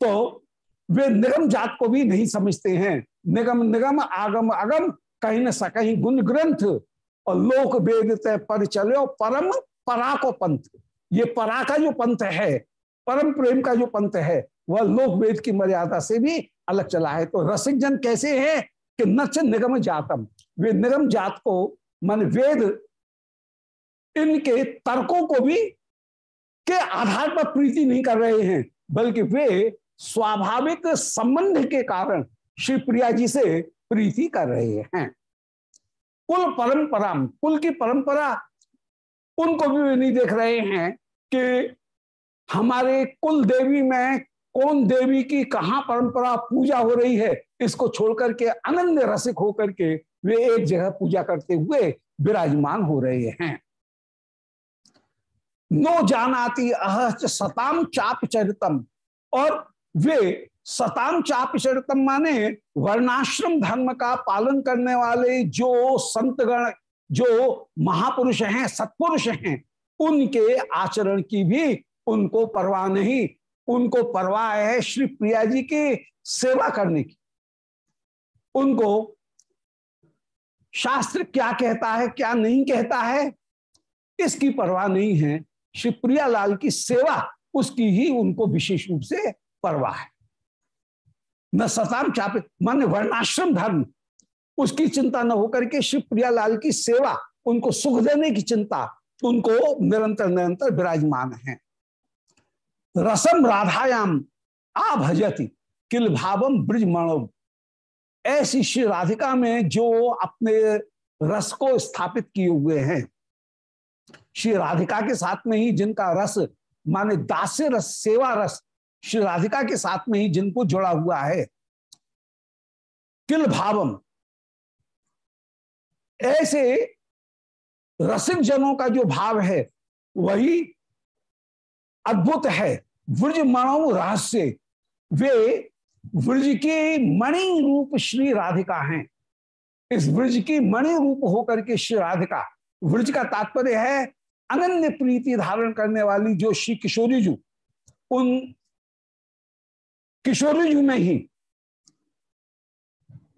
[SPEAKER 1] तो वे निगम जात को भी नहीं समझते हैं। निगम निगम, आगम आगम कहीं न कहीं गुण ग्रंथ और लोक वेद तय पर चलो परम परा को पंथ ये परा का जो पंथ है, परम प्रेम का जो पंथ है, वह लोक वेद की मर्यादा से भी अलग चला है। तो रसिक जन कैसे है कि नच निगम जातम? वे निगम जात को मान वेद इनके तर्कों को भी के आधार पर प्रीति नहीं कर रहे हैं, बल्कि वे स्वाभाविक संबंध के कारण श्री प्रिया जी से प्रीति कर रहे हैं। कुल परंपरा, कुल की परंपरा, उनको भी नहीं देख रहे हैं कि हमारे कुल देवी में कौन देवी की कहा परंपरा पूजा हो रही है, इसको छोड़कर के अनन्य रसिक होकर के वे एक जगह पूजा करते हुए विराजमान हो रहे हैं। नो जानाती अह सताम चाप चरितम और वे सताम चाप चरितम माने वर्णाश्रम धर्म का पालन करने वाले जो संतगण, जो महापुरुष हैं, सत्पुरुष हैं, उनके आचरण की भी उनको परवाह नहीं। उनको परवाह है श्री प्रिया जी की सेवा करने की। उनको शास्त्र क्या कहता है, क्या नहीं कहता है, इसकी परवाह नहीं है। श्री प्रियालाल की सेवा, उसकी ही उनको विशेष रूप से परवाह है। न सताम चापित मान वर्णाश्रम धर्म, उसकी चिंता न होकर के शिव प्रियालाल की सेवा, उनको सुख देने की चिंता, उनको निरंतर निरंतर विराजमान है। रसम राधायाम आ भजती किल भावम ब्रज मानव ऐसी श्री राधिका में जो अपने रस को स्थापित किए हुए हैं, श्री राधिका के साथ में ही जिनका रस, माने दास्य रस, सेवा रस, श्री राधिका के साथ में ही जिनको जुड़ा हुआ है, किल भावम। ऐसे रसिक जनों का जो भाव है, वही अद्भुत है। व्रज मणो रहस्य वे व्रज की मणि रूप श्री राधिका हैं। इस व्रज की मणि रूप होकर के श्री राधिका। व्रज का तात्पर्य है अनन्य प्रीति धारण करने वाली जो श्री किशोरी जू। उन किशोरी जू में ही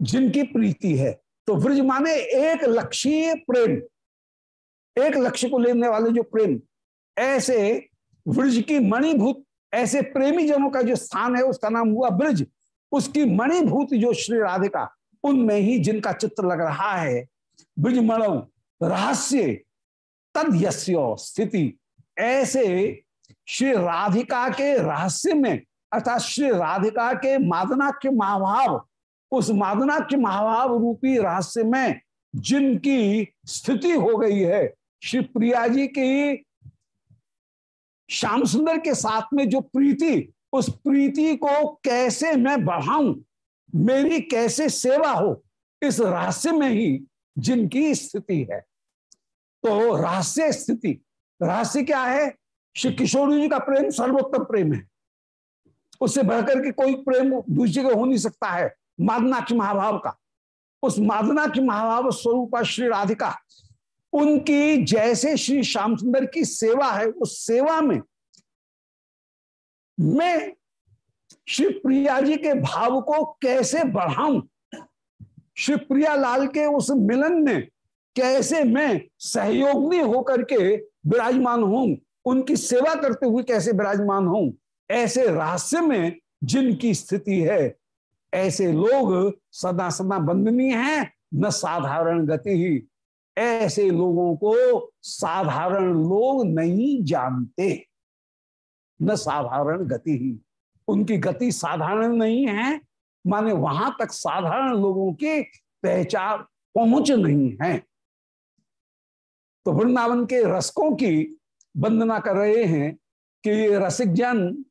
[SPEAKER 1] जिनकी प्रीति है। तो व्रज माने एक लक्ष्य प्रेम। एक लक्ष्य को लेने वाले जो प्रेम। ऐसे व्रज की मणिभूत ऐसे प्रेमी जनों का जो स्थान है, उसका नाम हुआ ब्रज। उसकी मणिभूत जो श्री राधिका, उनमें ही जिनका चित्र लग रहा है ब्रज मणव रहस्य, तद स्थिति। ऐसे श्री राधिका के रहस्य में, अर्थात श्री राधिका के मादनाख्य महाभाव, उस मादनाख्य महाभाव रूपी रहस्य में जिनकी स्थिति हो गई है, श्री प्रिया जी की श्याम सुंदर के साथ में जो प्रीति, उस प्रीति को कैसे मैं बढ़ाऊं? मेरी कैसे सेवा हो? इस रहस्य में ही जिनकी स्थिति है। तो रहस्य स्थिति, रहस्य क्या है? श्री किशोर जी का प्रेम सर्वोत्तम प्रेम है। उससे बढ़कर के कोई प्रेम दूसरी को हो नहीं सकता है मादनाक्ष महाभाव का। उस मादनाक्ष महाभाव स्वरूप श्री राधिका। उनकी जैसे श्री श्याम सुंदर की सेवा है, उस सेवा में मैं श्री प्रिया जी के भाव को कैसे बढ़ाऊं? श्री प्रिया लाल के उस मिलन में कैसे मैं सहयोगी होकर के विराजमान हूँ? उनकी सेवा करते हुए कैसे विराजमान हूँ? ऐसे रहस्य में जिनकी स्थिति है, ऐसे लोग सदा सदा बंदनीय हैं, न साधारण गति ही। ऐसे लोगों को साधारण लोग नहीं जानते। न साधारण गति ही। उनकी गति साधारण नहीं है, माने वहाँ तक साधारण लोगों की पहचान पहुँच नहीं है। तो वृंदावन के रसकों की वंदना कर रहे हैं कि ये रसिक जन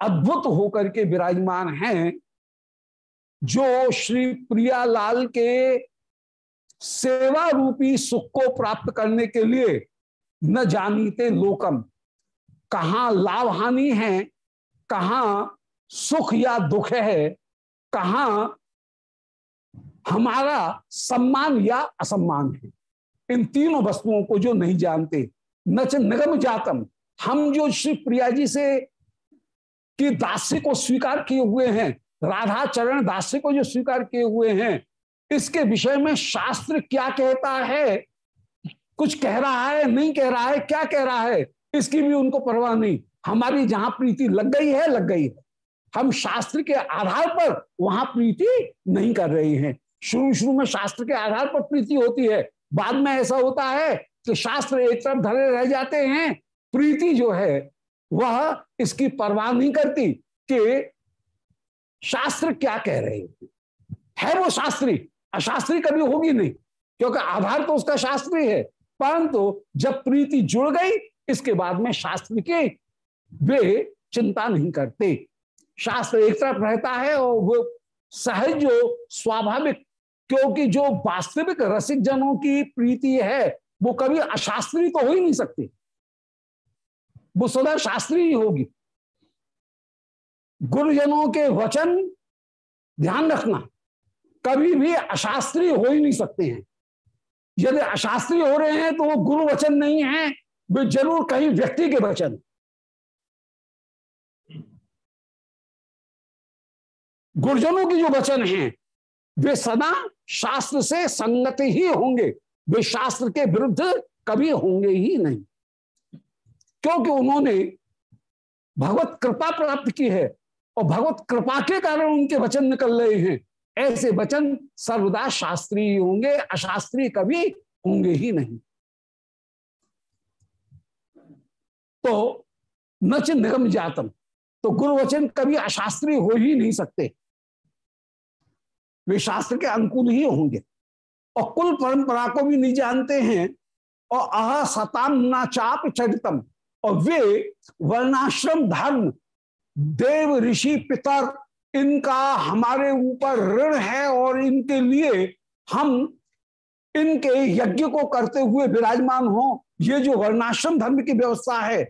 [SPEAKER 1] अद्भुत होकर के विराजमान हैं, जो श्री प्रियालाल के सेवा रूपी सुख को प्राप्त करने के लिए न जानीते लोकम। कहा लाभ हानि है, कहा सुख या दुख है, कहा हमारा सम्मान या असम्मान है। इन तीनों वस्तुओं को जो नहीं जानते, न च निगम जातम। हम जो श्री प्रिया जी से कि दास्य को स्वीकार किए हुए हैं राधा चरण दास्य को जो स्वीकार किए हुए हैं इसके विषय में शास्त्र क्या कहता है? कुछ कह रहा है, नहीं कह रहा है, क्या कह रहा है? इसकी भी उनको परवाह नहीं। हमारी जहाँ प्रीति लग गई है, लग गई है। हम शास्त्र के आधार पर वहाँ प्रीति नहीं कर रहे हैं। शुरू शुरू में शास्त्र के आधार पर प्रीति होती है। बाद में ऐसा होता है कि शास्त्र एक तरफ़ धरे रह जाते हैं। प्रीति जो है, वह इसकी परवाह नहीं करती कि शास्त्र क्या कह रहे हैं। है वो शास्त्री? अशास्त्री कभी होगी नहीं, क्योंकि आधार तो उसका शास्त्री है। परंतु जब प्रीति जुड़ गई, इसके बाद में शास्त्र के वे चिंता नहीं करते। शास्त्र एक तरफ़ रहता है और वो सहज जो स्वाभाविक, क्योंकि जो वास्तविक रसिक जनों की प्रीति है, वो कभी अशास्त्री तो हो ही नहीं सकती। वो सदा शास्त्री ही होगी। गुरुजनों के वचन ध्यान रखना। कभी भी अशास्त्रीय हो ही नहीं सकते हैं। यदि अशास्त्रीय हो रहे हैं तो वो गुरु वचन नहीं है, वे ज़रूर कहीं व्यक्ति के वचन। गुरुजनों की जो वचन हैं, वे सदा शास्त्र से संगत ही होंगे। वे शास्त्र के विरुद्ध कभी होंगे ही नहीं। क्योंकि उन्होंने भगवत कृपा प्राप्त की है, और भगवत कृपा के कारण उनके वचन निकल रहे हैं। ऐसे वचन सर्वदा शास्त्रीय होंगे, अशास्त्रीय कभी होंगे ही नहीं। तो नच निगम जातम तो गुरु वचन कभी अशास्त्रीय हो ही नहीं सकते। वे शास्त्र के अनुकूल ही होंगे। और कुल परंपरा को भी नहीं जानते हैं, और अह सताम ना चाप चरितम, और वे वर्णाश्रम धर्म, देव ऋषि पितर इनका हमारे ऊपर ऋण है और इनके लिए हम इनके यज्ञ को करते हुए विराजमान हो। ये जो वर्णाश्रम धर्म की व्यवस्था है,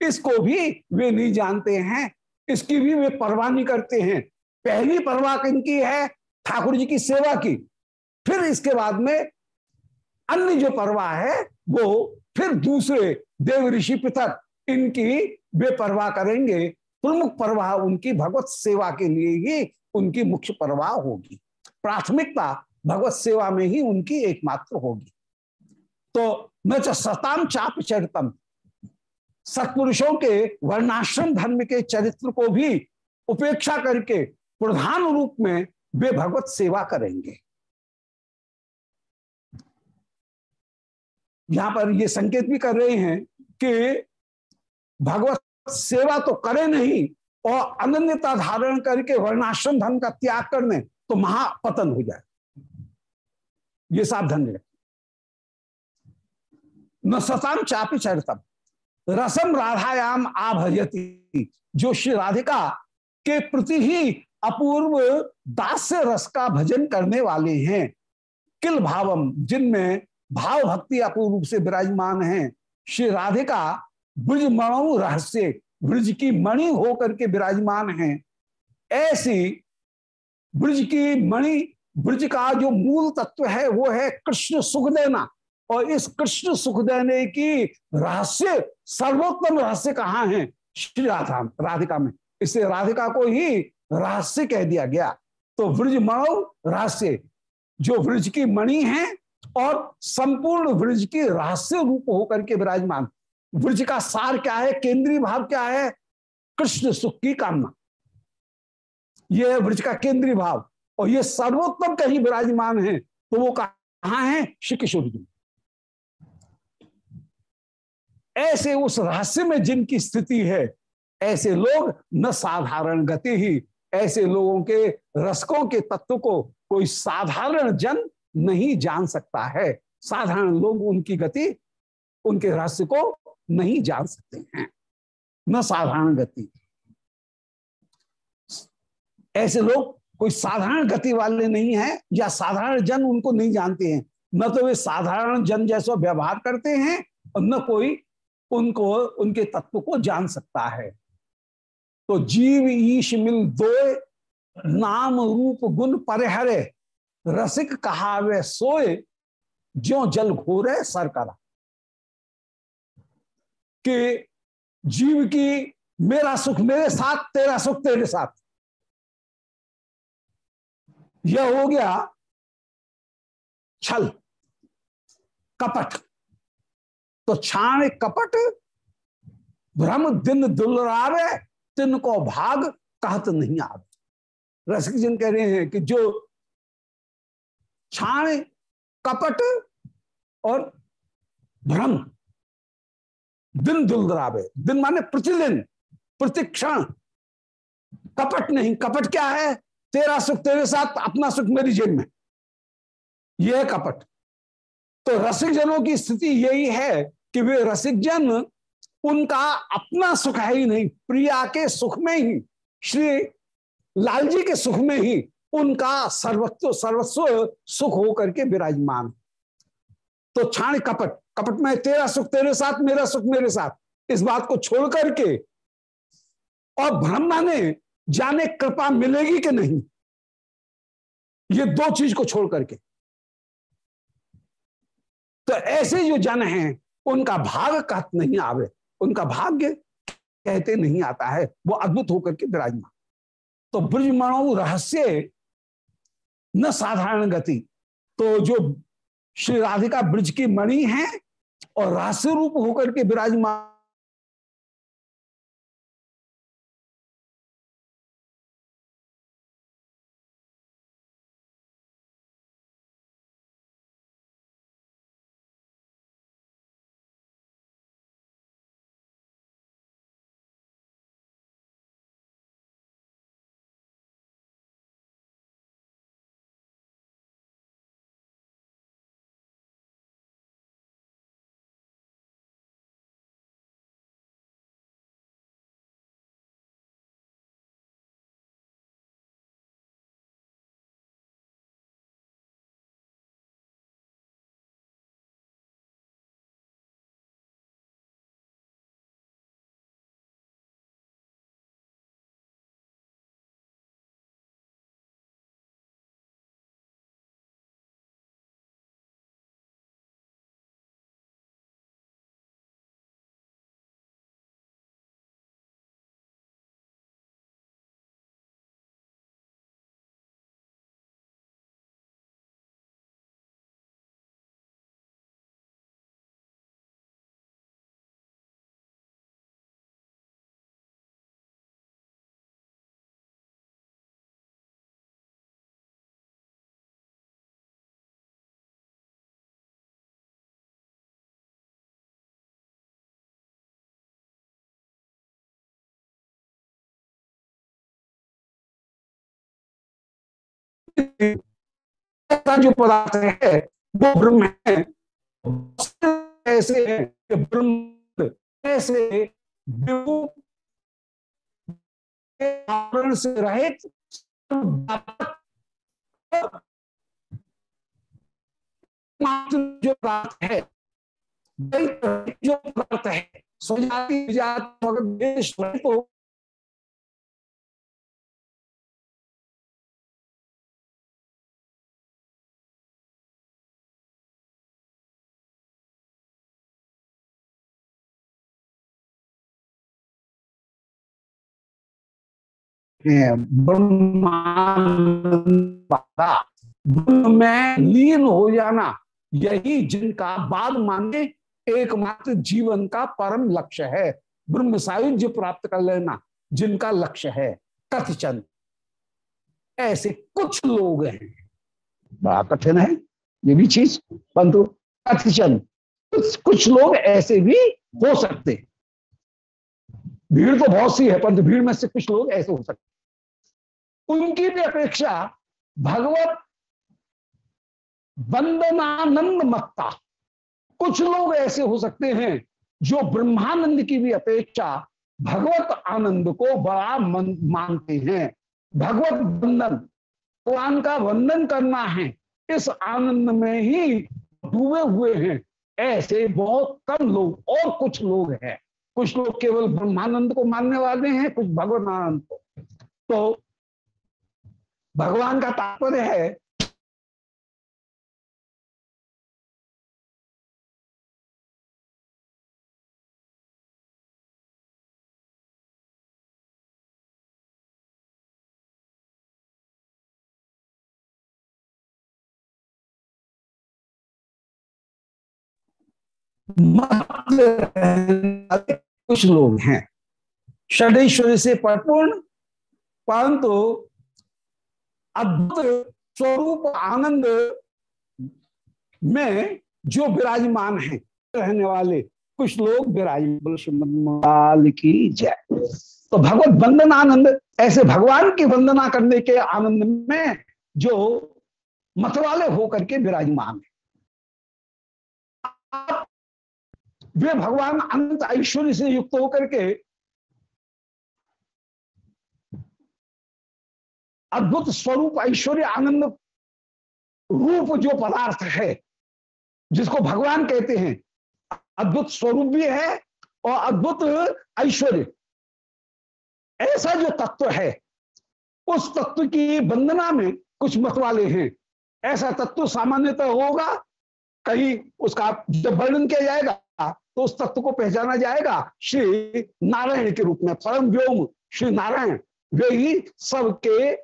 [SPEAKER 1] इसको भी वे नहीं जानते हैं। इसकी भी वे परवाह नहीं करते हैं। पहली परवाह इनकी है? ठाकुर जी की सेवा की। फिर इसके बाद में अन्य जो परवाह है, वो फिर दूसरे देव ऋषि पितर इनकी वे परवाह करेंगे। प्रमुख परवाह उनकी भगवत सेवा के लिए ही उनकी मुख्य परवाह होगी। प्राथमिकता भगवत सेवा में ही उनकी एकमात्र होगी। तो न सताम चाप चरितम। सत्पुरुषों के वर्णाश्रम धर्म के चरित्र को भी उपेक्षा करके प्रधान रूप में वे भगवत सेवा करेंगे। यहाँ पर ये संकेत भी कर रहे हैं कि भगवत सेवा तो करे नहीं और अनन्यता धारण करके वर्णाश्रम धर्म का त्याग करने तो महापतन हो जाए। ये सावधान न सताम चापी चरितम, रसम राधायाम आभजती जो श्री राधिका के प्रति ही अपूर्व दास्य रस का भजन करने वाले हैं, किल भावम, जिनमें भाव भक्ति अपूर्व से विराजमान हैं, श्री राधिका ब्रज मणु रहस्य, ब्रज की मणि होकर के विराजमान हैं। ऐसी ब्रज की मणि, ब्रज का जो मूल तत्व है, वो है कृष्ण सुख देना और इस कृष्ण सुख देने की रहस्य, सर्वोत्तम रहस्य कहाँ है? श्री राधा, राधिका में। इसे राधिका को ही रहस्य कह दिया गया। तो व्रज मणु रहस्य, जो व्रज की मणि है और संपूर्ण व्रज की रहस्य रूप होकर के विराजमान। व्रज का सार क्या है? केंद्रीय भाव क्या है? कृष्ण सुख की कामना। यह व्रज का केंद्रीय भाव। और ये सर्वोत्तम कहीं विराजमान है तो वो कहा है? श्री किशोर जी। ऐसे उस रहस्य में जिनकी स्थिति है, ऐसे लोग न साधारण गति ही, ऐसे लोगों के रसकों के तत्व को कोई साधारण जन नहीं जान सकता है। साधारण लोग उनकी गति, उनके रहस्य को नहीं जान सकते हैं। न साधारण गति। ऐसे लोग कोई साधारण गति वाले नहीं है या साधारण जन उनको नहीं जानते हैं। न तो वे साधारण जन जैसा व्यवहार करते हैं और न कोई उनको, उनके तत्व को जान सकता है। तो जीव ईश मिल दो, नाम रूप गुण परिहरे, रसिक कहा वे सोए, ज्यो जल घोरे सर करा। कि जीव की मेरा सुख, मेरे साथ, तेरा सुख, तेरे साथ। यह हो गया छल, कपट। तो छाण कपट, भ्रम दिन दुलरावे तिन को भाग कहत नहीं आवे। रसिक जन कह रहे हैं कि जो छाण, कपट और भ्रम दिन दुलरावे दिन माने प्रतिदिन, प्रतिक्षण। कपट नहीं, कपट क्या है? तेरा सुख तेरे साथ, अपना सुख मेरी जेब में। यह है कपट। तो रसिक जनों की स्थिति यही है कि वे रसिक जन उनका अपना सुख है ही नहीं, प्रिया के सुख में ही, श्री लाल जी के सुख में ही उनका सर्वस्व सर्वस्व सुख होकर के विराजमान। तो छाण कपट। कपट में तेरा सुख तेरे साथ, मेरा सुख मेरे साथ। इस बात को छोड़ करके और ब्रह्मा ने जाने कृपा मिलेगी कि नहीं, ये दो चीज़ को छोड़ करके। तो ऐसे जो जन हैं, उनका भाग कहत नहीं आवे, उनका भाग्य कहते नहीं आता है, वो अद्भुत होकर के विराजमान। तो ब्रजमणो रहस्य न साधारण गति। तो जो श्री राधिका ब्रज की मणि है और रास रूप होकर के विराजमान ऐसा जो पदार्थ है वो ब्रह्म है ऐसे है कि ब्रह्म ऐसे आवरण से रहित जो पदार्थ है जो पदार्थ है स्वजाति जाति तो में लीन हो जाना, यही जिनका बाद मांगे एकमात्र जीवन का परम लक्ष्य है। ब्रह्म सायुज्य प्राप्त कर लेना, जिनका लक्ष्य है, कथचंद। ऐसे कुछ लोग हैं। बड़ा कठिन है, ये भी चीज़, परंतु कथचंद कुछ लोग ऐसे भी हो सकते। भीड़ तो बहुत सी है, परंतु भीड़ में से कुछ लोग ऐसे हो सकते। उनकी भी अपेक्षा भगवत वंदनानंद मत्ता। कुछ लोग ऐसे हो सकते हैं जो ब्रह्मानंद की भी अपेक्षा भगवत आनंद को बड़ा मानते हैं। भगवत वंदन, भगवान का वंदन करना है, इस आनंद में ही डूबे हुए हैं। ऐसे बहुत कम लोग और कुछ लोग हैं। कुछ लोग केवल ब्रह्मानंद को मानने वाले हैं, कुछ भगवत आनंद को। तो भगवान का तात्पर्य है। कुछ लोग हैं। षडेश्वरी से परिपूर्ण परंतु अद्भुत स्वरूप, आनंद में जो विराजमान है, रहने वाले, कुछ लोग विराजमान की जय। तो भगवत वंदन आनंद, ऐसे भगवान की वंदना करने के आनंद में जो मतवाले होकर के विराजमान है। वे भगवान अनंत ऐश्वर्य से युक्त होकर के अद्भुत स्वरूप, ऐश्वर्य, आनंद रूप जो पदार्थ है, जिसको भगवान कहते हैं, अद्भुत स्वरूप भी है और अद्भुत ऐश्वर्य। ऐसा जो तत्व है, उस तत्व की वंदना में कुछ मत वाले हैं। ऐसा तत्व सामान्यतः होगा, कहीं उसका जब वर्णन किया जाएगा तो उस तत्व को पहचाना जाएगा, श्री नारायण के रूप में, परम व्योम श्री नारायण। वे ही सबके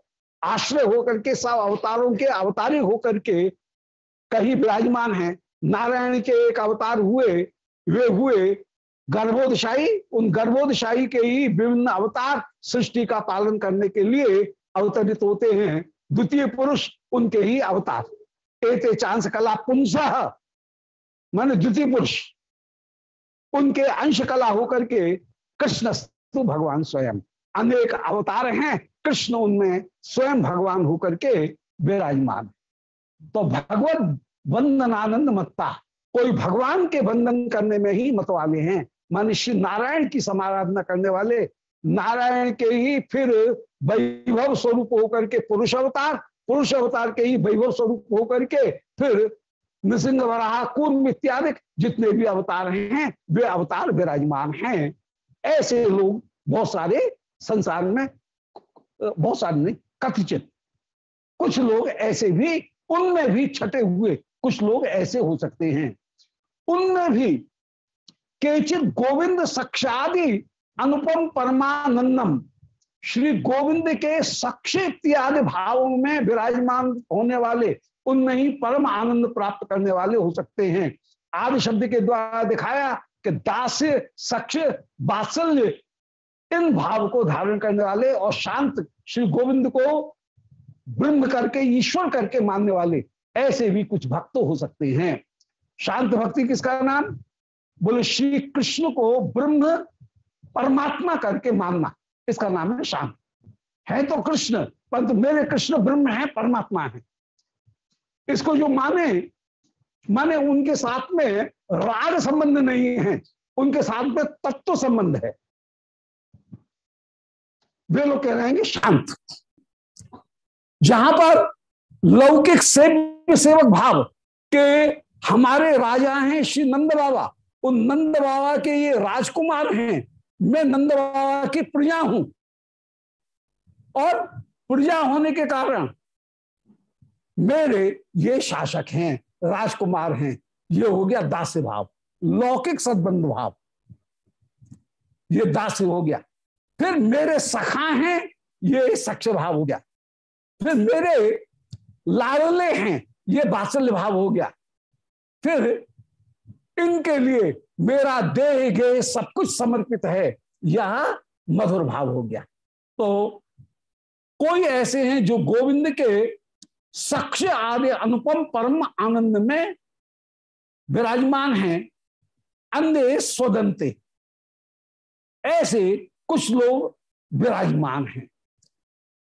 [SPEAKER 1] आश्रय होकर के, सब अवतारों के अवतारी होकर के कहीं विराजमान है। नारायण के एक अवतार हुए, वे हुए गर्भोदशाही। उन गर्भोदशाही के ही विभिन्न अवतार सृष्टि का पालन करने के लिए अवतरित होते हैं। द्वितीय पुरुष उनके ही अवतार। एते चांस कला पुंस, मान द्वितीय पुरुष। उनके अंश कला होकर के कृष्ण भगवान स्वयं। अनेक अवतार हैं। कृष्ण उनमें स्वयं भगवान होकर के विराजमान। तो भगवत वंदन आनंद मत्ता, कोई भगवान के वंदन करने में ही मत वाले हैं मनुष्य नारायण की समाराधना करने वाले, नारायण के ही फिर वैभव स्वरूप होकर के पुरुष अवतार पुरुष अवतार के ही वैभव स्वरूप होकर के फिर नृसिंह वराह, कूर्म इत्यादि जितने भी अवतार हैं, वे अवतार विराजमान हैं। ऐसे लोग बहुत सारे संसार में बहुत सारे नहीं कथित कुछ लोग ऐसे भी, उनमें भी छटे हुए कुछ लोग ऐसे हो सकते हैं। उनमें भी केचित गोविंद सक्षादि अनुपम परमानंदम, श्री गोविंद के सक्ष इत्यादि भावों में विराजमान होने वाले, उनमें ही परम आनंद प्राप्त करने वाले हो सकते हैं। आदि शब्द के द्वारा दिखाया कि दास सक्ष बात्सल्य इन भाव को धारण करने वाले और शांत श्री गोविंद को ब्रह्म करके, ईश्वर करके मानने वाले ऐसे भी कुछ भक्त हो सकते हैं। शांत भक्ति किसका नाम? बोले श्री कृष्ण को ब्रह्म परमात्मा करके मानना। इसका नाम है शांत। है तो कृष्ण, परंतु मेरे कृष्ण ब्रह्म है, परमात्मा है। इसको जो माने माने उनके साथ में राग संबंध नहीं है, उनके साथ में तत्व संबंध है। वे लोग कह रहे हैं शांत। जहाँ पर लौकिक सेव्य सेवक भाव के हमारे राजा हैं श्री नंद बाबा, उन नंद बाबा के ये राजकुमार हैं, मैं नंद बाबा की प्रजा हूँ। और प्रजा होने के कारण मेरे ये शासक हैं, राजकुमार हैं, ये हो गया दास्य भाव, लौकिक सदबंध भाव। ये दास्य हो गया। फिर मेरे सखा हैं, ये सक्ष भाव हो गया। फिर मेरे लाडले हैं, ये बात्सल्य भाव हो गया। फिर इनके लिए मेरा देह गे सब कुछ समर्पित है, यह मधुर भाव हो गया। तो कोई ऐसे हैं जो गोविंद के सक्ष आदि अनुपम परम आनंद में विराजमान हैं, अन्य स्वदंते। ऐसे कुछ लोग विराजमान हैं।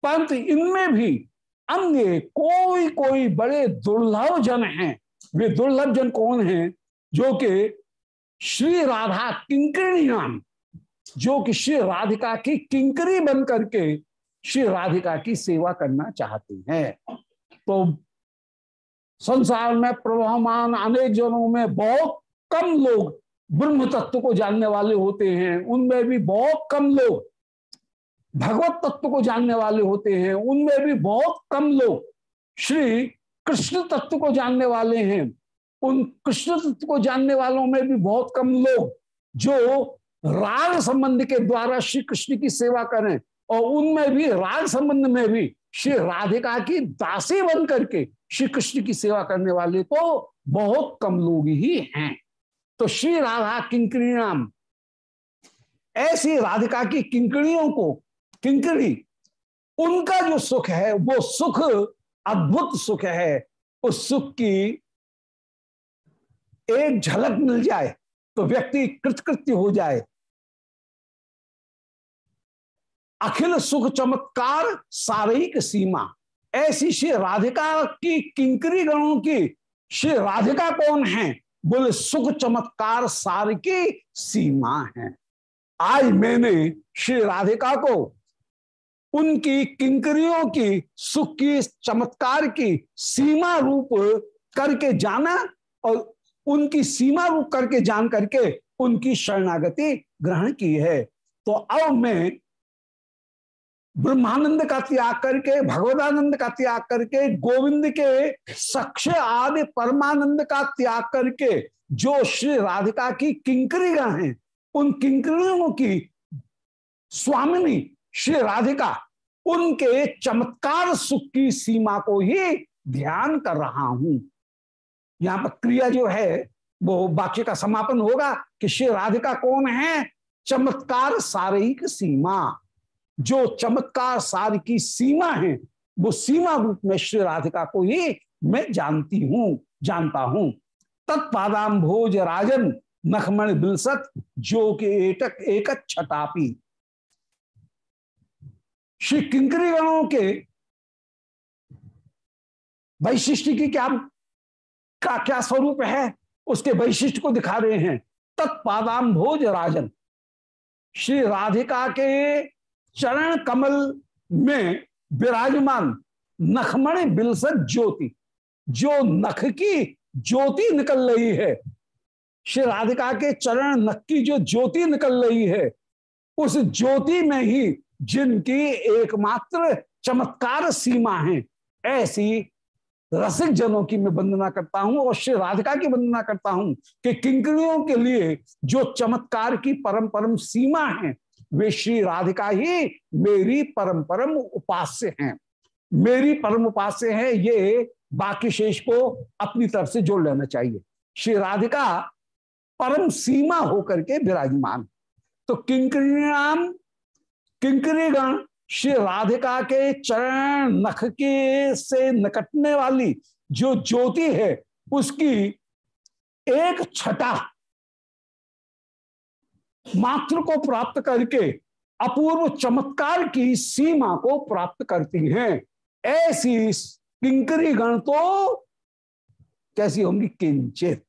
[SPEAKER 1] परंतु इनमें भी अन्य कोई कोई बड़े दुर्लभ जन हैं। वे दुर्लभ जन कौन हैं? जो कि श्री राधा किंकरी नाम, जो कि श्री राधिका की किंकरी बन करके श्री राधिका की सेवा करना चाहती हैं। तो संसार में प्रवहमान अनेक जनों में बहुत कम लोग ब्रह्म तत्व को जानने वाले होते हैं, उनमें भी बहुत कम लोग, भगवत तत्व को जानने वाले होते हैं, उनमें भी बहुत कम लोग श्री कृष्ण तत्व को जानने वाले हैं। उन कृष्ण तत्व को जानने वालों में भी बहुत कम लोग जो राग संबंध के द्वारा श्री कृष्ण की सेवा करें और उनमें भी, राग संबंध में भी श्री राधिका की दासी बन करके श्री कृष्ण की सेवा करने वाले तो बहुत कम लोग ही हैं। तो श्री राधा किंकरी नाम ऐसी राधिका की किंकड़ियों को, किंकरी, उनका जो सुख है, वो सुख, अद्भुत सुख है, उस सुख की एक झलक मिल जाए तो व्यक्ति कृतकृत्य हो जाए। अखिल सुख चमत्कार सारिक सीमा। ऐसी श्री राधिका की किंकरी गणों की, श्री राधिका कौन है? बोले, सुख चमत्कार सार की सीमा है। आज मैंने श्री राधिका को उनकी किंकरियों की सुख की, चमत्कार की सीमा रूप करके जाना और उनकी सीमा रूप करके जान करके उनकी शरणागति ग्रहण की है। तो अब मैं ब्रह्मानंद का त्याग करके, भगवदानंद का त्याग करके, गोविंद के सक्ष आदि परमानंद का त्याग करके जो श्री राधिका की किंकरीगण हैं, उन किंकरियों की स्वामिनी श्री राधिका, उनके चमत्कार सुख की सीमा को ही ध्यान कर रहा हूँ। यहाँ पर क्रिया जो है, वो वाक्य का समापन होगा कि श्री राधिका कौन है? चमत्कार सारिक सीमा। जो चमत्कार सार की सीमा है, वो सीमा रूप में श्री राधिका को ही मैं जानती हूँ, जानता हूँ। तत्पादाम भोज राजन नखमण बिलसत जो के एटक एक छटापी। श्री किंकरी गणों के वैशिष्ट की क्या, का क्या स्वरूप है? उसके वैशिष्ट को दिखा रहे हैं। तत्पादाम भोज राजन। श्री राधिका के चरण कमल में विराजमान नखमण बिलसत ज्योति, जो नख की ज्योति निकल रही है। श्री राधिका के चरण नख की जो ज्योति निकल रही है, उस ज्योति में ही जिनकी एकमात्र चमत्कार सीमा है, ऐसी रसिक जनों की मैं वंदना करता हूँ और श्री राधिका की वंदना करता हूँ कि किंकरियों के लिए जो चमत्कार की परम परम सीमा है वे श्री राधिका ही मेरी परम परम उपास्य हैं। मेरी परम उपास्य है, ये बाकी शेष को अपनी तरफ़ से जोड़ लेना चाहिए। श्री राधिका परम सीमा होकर के विराजमान। तो किंकरी नाम किंकरी गण श्री राधिका के चरण नख के से निकटने वाली जो ज्योति है, उसकी एक छटा मात्र को प्राप्त करके, अपूर्व चमत्कार की सीमा को प्राप्त करती हैं। ऐसी किंकरी गण तो कैसी होंगी? किंचित।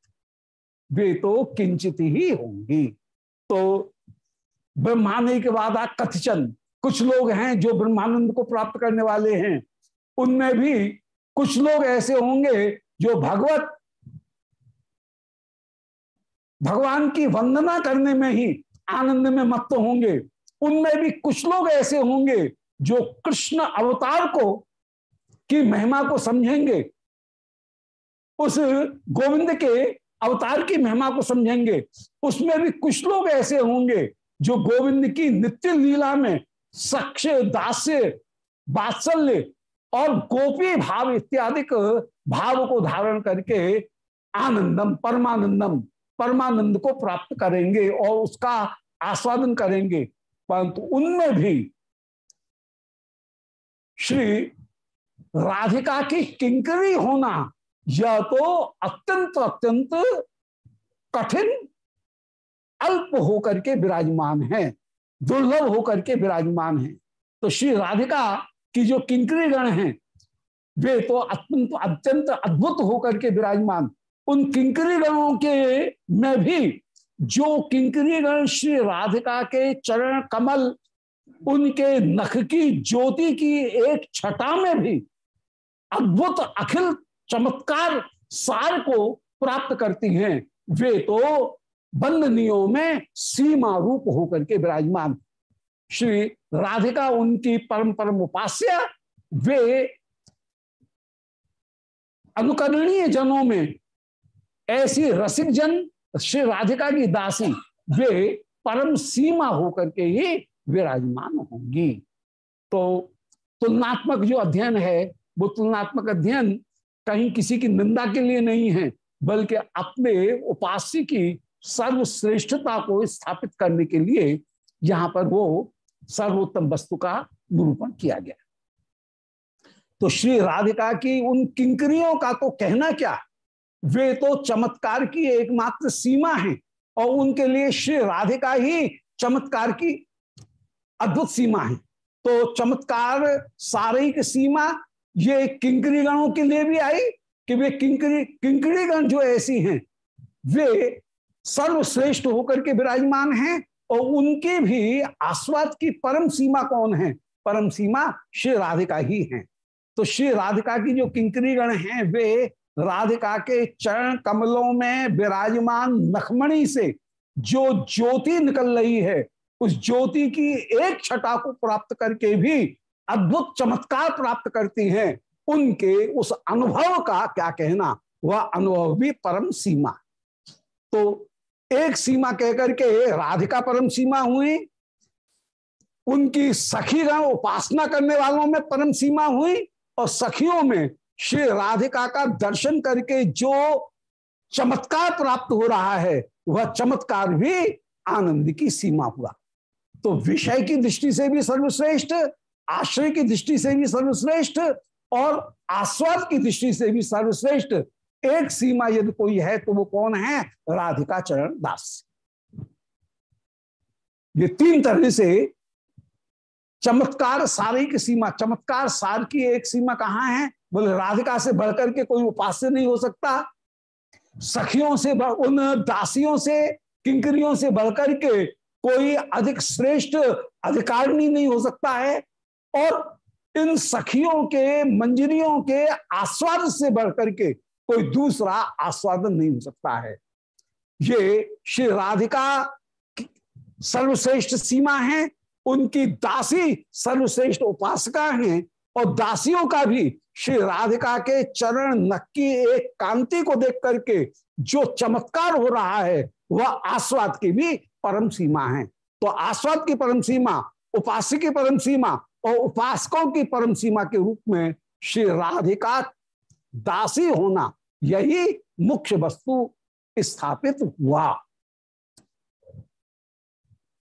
[SPEAKER 1] वे तो किंचित ही होंगी। तो ब्रह्मांड के बाद आ कथचन। कुछ लोग हैं जो ब्रह्मानंद को प्राप्त करने वाले हैं। उनमें भी कुछ लोग ऐसे होंगे जो भगवत भगवान की वंदना करने में ही आनंद में मत होंगे। उनमें भी कुछ लोग ऐसे होंगे जो कृष्ण अवतार को, की महिमा को समझेंगे। उस गोविंद के अवतार की महिमा को समझेंगे। उसमें भी कुछ लोग ऐसे होंगे जो गोविंद की नित्य लीला में सक्ष दास्य, बात्सल्य और गोपी भाव इत्यादि भाव को धारण करके आनंदम, परमानंदम परमानंद को प्राप्त करेंगे और उसका आस्वादन करेंगे। परंतु उनमें भी श्री राधिका की किंकरी होना यह तो अत्यंत अत्यंत कठिन, अल्प होकर के विराजमान है, दुर्लभ होकर के विराजमान है। तो श्री राधिका की जो किंकरी गण हैं, वे तो अत्यंत अत्यंत अद्भुत होकर के विराजमान। उन किंकरी गणों के में भी, जो किंकरीगण श्री राधिका के चरण कमल, उनके नख की ज्योति की एक छटा में भी अद्भुत अखिल चमत्कार सार को प्राप्त करती हैं, वे तो बंदनियों में सीमा रूप होकर के विराजमान। श्री राधिका उनकी परम परम उपास्य, वे अनुकरणीय जनों में ऐसी रसिक जन श्री राधिका की दासी, वे परम सीमा होकर के ही विराजमान होंगी। तो तुलनात्मक जो अध्ययन है, वो तुलनात्मक अध्ययन कहीं किसी की निंदा के लिए नहीं है, बल्कि अपने उपास्य की सर्वश्रेष्ठता को स्थापित करने के लिए यहाँ पर वो सर्वोत्तम वस्तु का निरूपण किया गया। तो श्री राधिका की उन किंकरियों का तो कहना क्या? वे तो चमत्कार की एकमात्र सीमा है और उनके लिए श्री राधिका ही चमत्कार की अद्भुत सीमा है। तो चमत्कार सारे की सीमा ये किंकरी गणों के लिए भी आई कि वे किंकरी किंकरी गण जो ऐसी हैं, वे सर्वश्रेष्ठ होकर के विराजमान हैं और उनके भी आस्वाद की परम सीमा कौन है? परम सीमा श्री राधिका ही है। तो श्री राधिका की जो किंकरी गण हैं, वे राधिका के चरण कमलों में विराजमान नखमणि से जो ज्योति निकल रही है, उस ज्योति की एक छटा को प्राप्त करके भी अद्भुत चमत्कार प्राप्त करती हैं, उनके उस अनुभव का क्या कहना? वह अनुभव भी परम सीमा। तो एक सीमा कहकर के राधिका परम सीमा हुई, उनकी सखीगण उपासना करने वालों में परम सीमा हुई, और सखियों में श्री राधिका का दर्शन करके जो चमत्कार प्राप्त हो रहा है, वह चमत्कार भी आनंद की सीमा हुआ। तो विषय की दृष्टि से भी सर्वश्रेष्ठ, आश्रय की दृष्टि से भी सर्वश्रेष्ठ और आस्वाद की दृष्टि से भी सर्वश्रेष्ठ, एक सीमा यदि कोई है तो वो कौन है? राधिका चरण दास। ये तीन तरह से चमत्कार सारी की सीमा, चमत्कार सार की एक सीमा कहाँ है? बोले, राधिका से बढ़कर के कोई उपास्य नहीं हो सकता। सखियों से उन दासियों से, किंकरियों से बढ़कर के कोई अधिक श्रेष्ठ अधिकारिणी नहीं हो सकता है। और इन सखियों के, मंजरियों के आस्वाद से बढ़कर के कोई दूसरा आस्वादन नहीं हो सकता है। ये श्री राधिका सर्वश्रेष्ठ सीमा है, उनकी दासी सर्वश्रेष्ठ उपासका हैं और दासियों का भी श्री राधिका के चरण नक्की एक कांति को देख करके जो चमत्कार हो रहा है, वह आस्वाद की भी परम सीमा है। तो आस्वाद की परम सीमा, उपास्य की परम सीमा और उपासकों की परम सीमा के रूप में श्री राधिका दासी होना, यही मुख्य वस्तु स्थापित हुआ।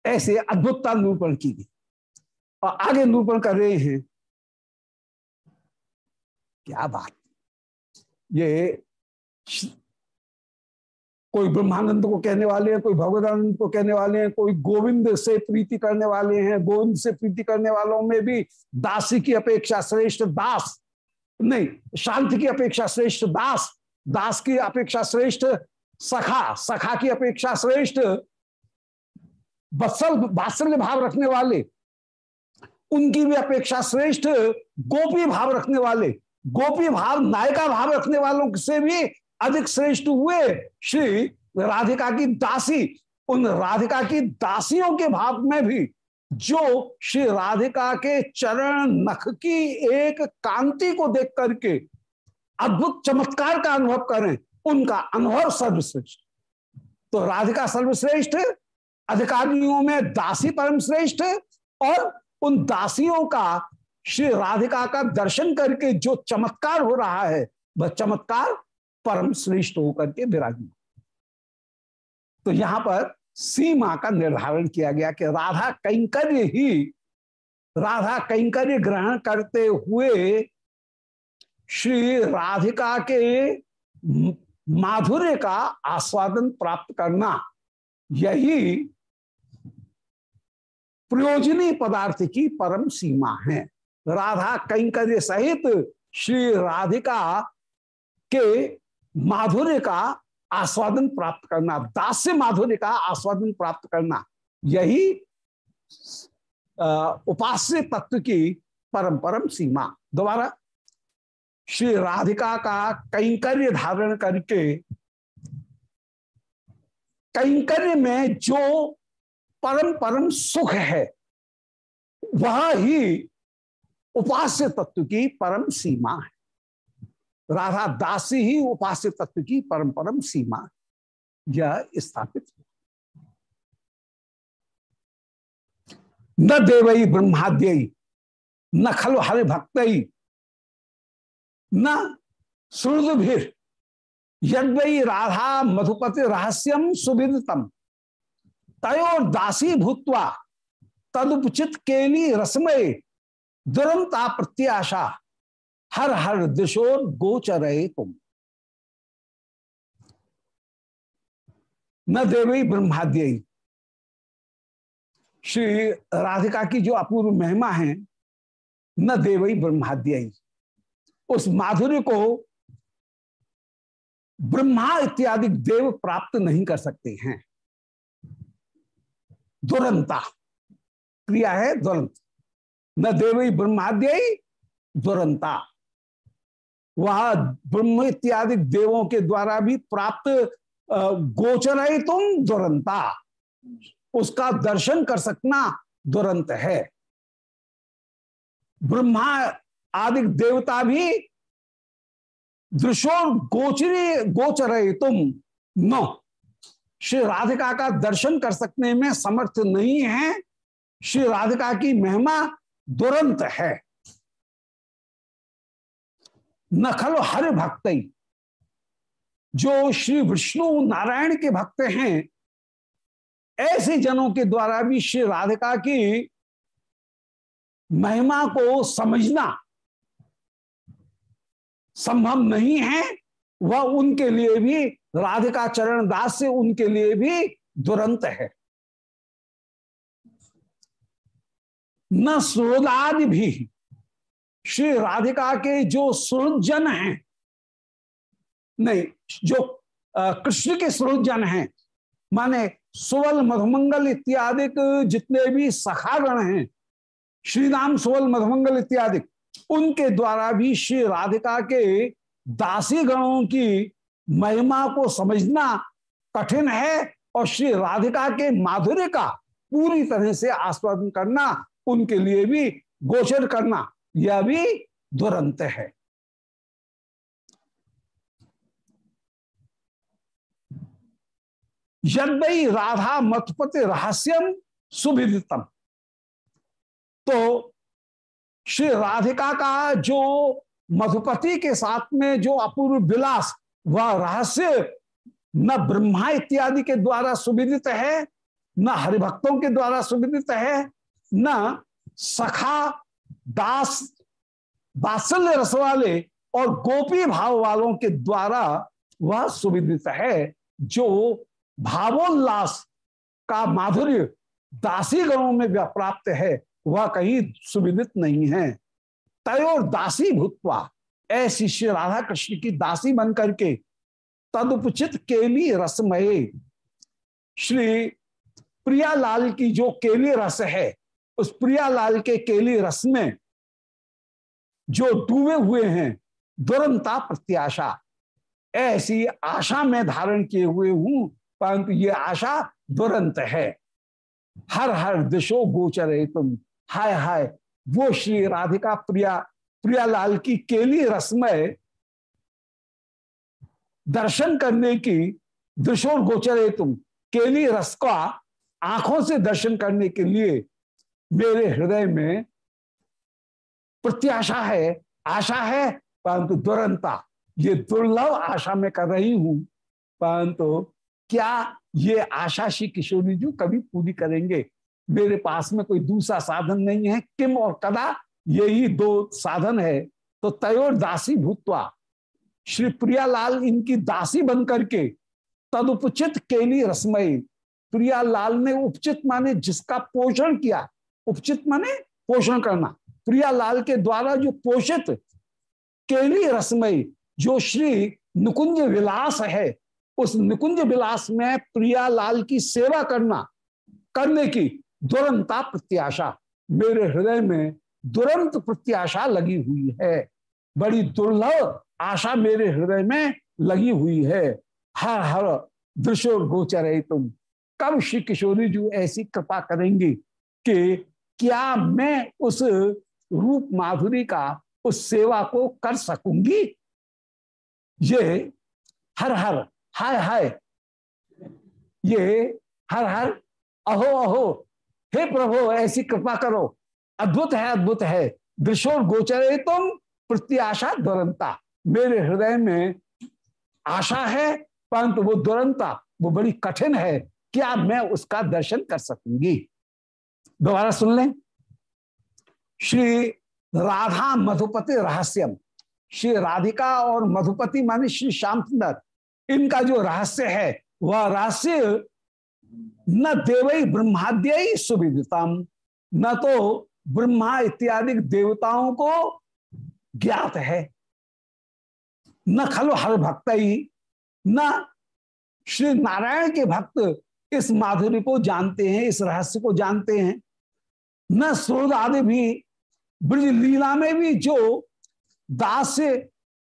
[SPEAKER 1] ऐसे अद्भुतता निरूपण की गई और आगे निरूपण कर रहे हैं। क्या बात? ये कोई ब्रह्मानंद को कहने वाले हैं, कोई भगवदानंद को कहने वाले हैं, कोई गोविंद से प्रीति करने वाले हैं, गोविंद से प्रीति करने वालों में भी दासी की अपेक्षा श्रेष्ठ दास नहीं, शांति की अपेक्षा श्रेष्ठ दास दास की अपेक्षा श्रेष्ठ सखा सखा की अपेक्षा श्रेष्ठ बत्सल, बात्सल्य भाव रखने वाले, उनकी भी अपेक्षा श्रेष्ठ गोपी भाव रखने वाले गोपी भाव, नायिका भाव रखने वालों से भी अधिक श्रेष्ठ हुए श्री राधिका की दासी। उन राधिका की दासियों के भाव में भी जो श्री राधिका के चरण नख की एक कांति को देख करके अद्भुत चमत्कार का अनुभव करें, उनका अनुभव सर्वश्रेष्ठ। तो राधिका सर्वश्रेष्ठ, अधिकारियों में दासी परम श्रेष्ठ और उन दासियों का श्री राधिका का दर्शन करके जो चमत्कार हो रहा है, वह चमत्कार परम श्रेष्ठ होकर के विराजमान। तो यहाँ पर सीमा का निर्धारण किया गया कि राधा कैंकर्य ही, राधा कैंकर्य ग्रहण करते हुए श्री राधिका के माधुर्य का आस्वादन प्राप्त करना, यही प्रयोजनी पदार्थ की परम सीमा है। राधा कैंकर्य सहित श्री राधिका के माधुर्य का आस्वादन प्राप्त करना, दास्य माधुर्य का आस्वादन प्राप्त करना, यही उपास्य तत्व की परम परम सीमा। दोबारा, श्री राधिका का कैंकर्य धारण करके, कैंकर्य में जो परम परम सुख है, वह ही उपास्य तत्व की परम सीमा है। राधा दासी ही उपास्य तत्व की परम परम सीमा यह स्थापित न देवई ब्रह्माद्य, न खल हरि भक्त न श्रुदभिर यदि राधा मधुपति रहस्यम सुविदतम तयोर दासी भूतवा तदुपचित केली रसमय दुरंता प्रत्याशा हर हर दिशोर गोचर तुम। न देवी ब्रह्माद्य। श्री राधिका की जो अपूर्व महिमा है, न देवई ब्रह्माद्य। उस माधुर्य को ब्रह्मा इत्यादि देव प्राप्त नहीं कर सकते हैं। दुरंता। क्रिया है दुरंत। न देवी ब्रह्माद्य दुरंता वह ब्रह्म इत्यादि देवों के द्वारा भी प्राप्त गोचर है तुम दुरंता उसका दर्शन कर सकना दुरंत है। ब्रह्मा आदि देवता भी दृशो गोचरी, गोचर तुम। नो। श्री राधिका का दर्शन कर सकने में समर्थ नहीं है। श्री राधिका की महिमा दुरंत है। नखल हर भक्त जो श्री विष्णु नारायण के भक्त हैं, ऐसे जनों के द्वारा भी श्री राधिका की महिमा को समझना संभव नहीं है, वह उनके लिए भी, राधिका चरण दास से उनके लिए भी दुरंत है। न सुरदादि भी। श्री राधिका के जो सुरजन हैं, नहीं, जो कृष्ण के सुरजन हैं, माने सुवल, मधुमंगल इत्यादि जितने भी सखागण हैं श्री राम सुवल, मधुमंगल इत्यादि, उनके द्वारा भी श्री राधिका के दासी गणों की महिमा को समझना कठिन है और श्री राधिका के माधुर्य का पूरी तरह से आस्वादन करना उनके लिए भी गोचर करना यह भी दुरंत है। यदि राधा मतपति रहस्यम सुविदितम। तो श्री राधिका का जो मधुपति के साथ में जो अपूर्व विलास, वह रहस्य न ब्रह्मा इत्यादि के द्वारा सुविदित है, न हरिभक्तों के द्वारा सुविदित है न सखा, दास, बात्सल्य रस वाले और गोपी भाव वालों के द्वारा वह सुविदित है, जो भावोल्लास का माधुर्य दासी गणों में प्राप्त है, वह कहीं सुविदित नहीं है। तयोर दासी भूतवा ऐसी श्री राधा कृष्ण की दासी बन करके, तदुपचित केली रसमय। श्री प्रियालाल की जो केली रस है उस प्रियालाल के केली रस में जो डूबे हुए हैं, दुरंता प्रत्याशा। ऐसी आशा में धारण किए हुए हूँ, परंतु ये आशा दुरंत है। हर हर दिशो गोचर है तुम। हाय हाय, वो श्री राधिका प्रिया, प्रियालाल की केली रसमय दर्शन करने की दृशोर गोचर है तुम। केली रस का आँखों से दर्शन करने के लिए मेरे हृदय में प्रत्याशा है, आशा है, परंतु दुरंता। ये दुर्लभ आशा में कर रही हूँ, परंतु क्या ये आशा श्री किशोरी जी कभी पूरी करेंगे? मेरे पास में कोई दूसरा साधन नहीं है, किम और कदा? यही दो साधन है। तो तयोर दासी भूतवा, श्री प्रियालाल इनकी दासी बन करके तदुपचित केली रसमयी। प्रियालाल ने उपचित माने जिसका पोषण किया उपचित माने पोषण करना। प्रियालाल के द्वारा जो पोषित केली रसमयी, जो श्री नुकुंज विलास है, उस निकुंज विलास में प्रिया लाल की सेवा करना, करने की दुरंता प्रत्याशा। मेरे हृदय में दुरंत प्रत्याशा लगी हुई है। बड़ी दुर्लभ आशा मेरे हृदय में लगी हुई है। हर हर दृश्य गोचर है तुम। कब श्री किशोरी जी ऐसी कृपा करेंगे कि क्या मैं उस रूप माधुरी का उस सेवा को कर सकूँगी? ये हर हर, हाय हाय। ये हर हर, अहो अहो, हे प्रभु, ऐसी कृपा करो। अद्भुत है अद्भुत है। दृश्योर गोचरे तुम प्रत्याशा दुरंता। मेरे हृदय में आशा है, परंतु वो दुरंता, वो बड़ी कठिन है। क्या मैं उसका दर्शन कर सकूँगी? दोबारा सुन लें। श्री राधा मधुपति रहस्यम। श्री राधिका और मधुपति माने श्री श्याम सुंदर इनका जो रहस्य है, वह रहस्य न देवई ब्रह्माद्य सुविदितम, न तो ब्रह्मा इत्यादि देवताओं को ज्ञात है। न खलो हर भक्त ही न श्री नारायण के भक्त इस माधुरी को जानते हैं, इस रहस्य को जानते हैं। न स्रोत आदि भी, ब्रज लीला में भी जो दास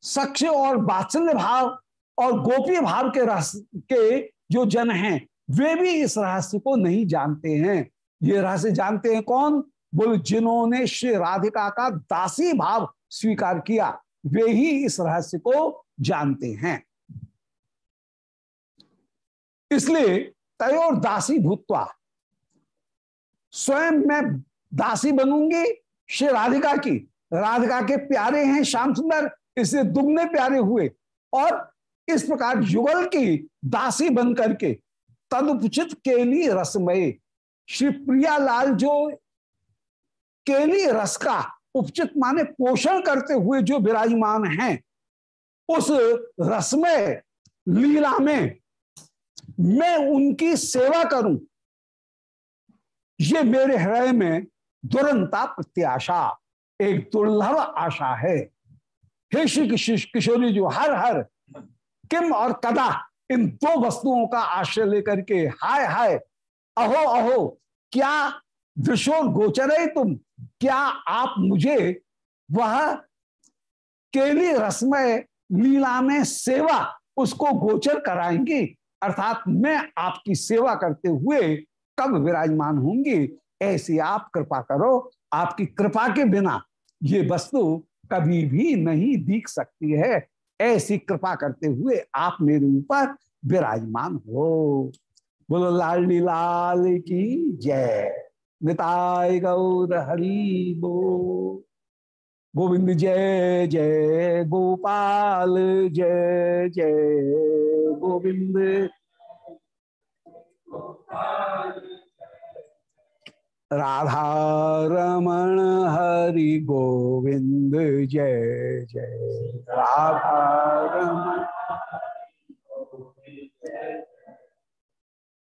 [SPEAKER 1] सक्ष और बात्सल्य भाव और गोपी भाव के रहस्य, के जो जन हैं, वे भी इस रहस्य को नहीं जानते हैं। ये रहस्य जानते हैं कौन? बोले जिन्होंने श्री राधिका का दासी भाव स्वीकार किया, वे ही इस रहस्य को जानते हैं। इसलिए तयोर दासी भूतवा स्वयं मैं दासी बनूँगी श्री राधिका की। राधिका के प्यारे हैं, श्याम सुंदर इसलिए दुगने प्यारे हुए। और इस प्रकार युगल की दासी बन करके तदुपचित केली रसमय। श्री प्रियालाल जो केली रस का उपचित माने पोषण करते हुए जो विराजमान हैं, उस रसमय लीला में मैं उनकी सेवा करूँ। ये मेरे हृदय में दुरंता प्रत्याशा, एक दुर्लभ आशा है। हे श्री किशोरी जो, हर हर, किम और कदा इन दो वस्तुओं का आश्रय लेकर के, हाय हाय, अहो अहो, क्या दृश्योर गोचर है तुम? क्या आप मुझे वह केली रसमय लीला में सेवा उसको गोचर कराएँगी? अर्थात मैं आपकी सेवा करते हुए कब विराजमान होंगी, ऐसी आप कृपा करो, आपकी कृपा के बिना ये वस्तु कभी भी नहीं दिख सकती है। ऐसी कृपा करते हुए आप मेरे ऊपर विराजमान हो। बोलो लाली लाल की जय। निताय गौर हरि बो। गोविंद जय जय गोपाल, जय जय गोविंद। राधा रमण हरि गोविंद जय जय। राधा रमण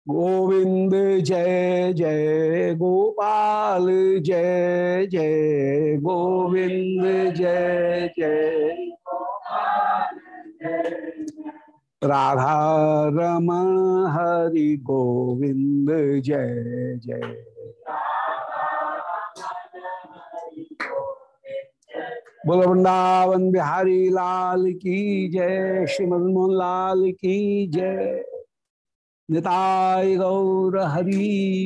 [SPEAKER 1] गोविंद जय जय। गोपाल जय जय। गोविंद जय जय। राधा रमण हरि गोविंद, जय जय। बोल, वृंदावन बिहारी लाल की जय श्री मनमोहन लाल की जय। निताय गौर हरी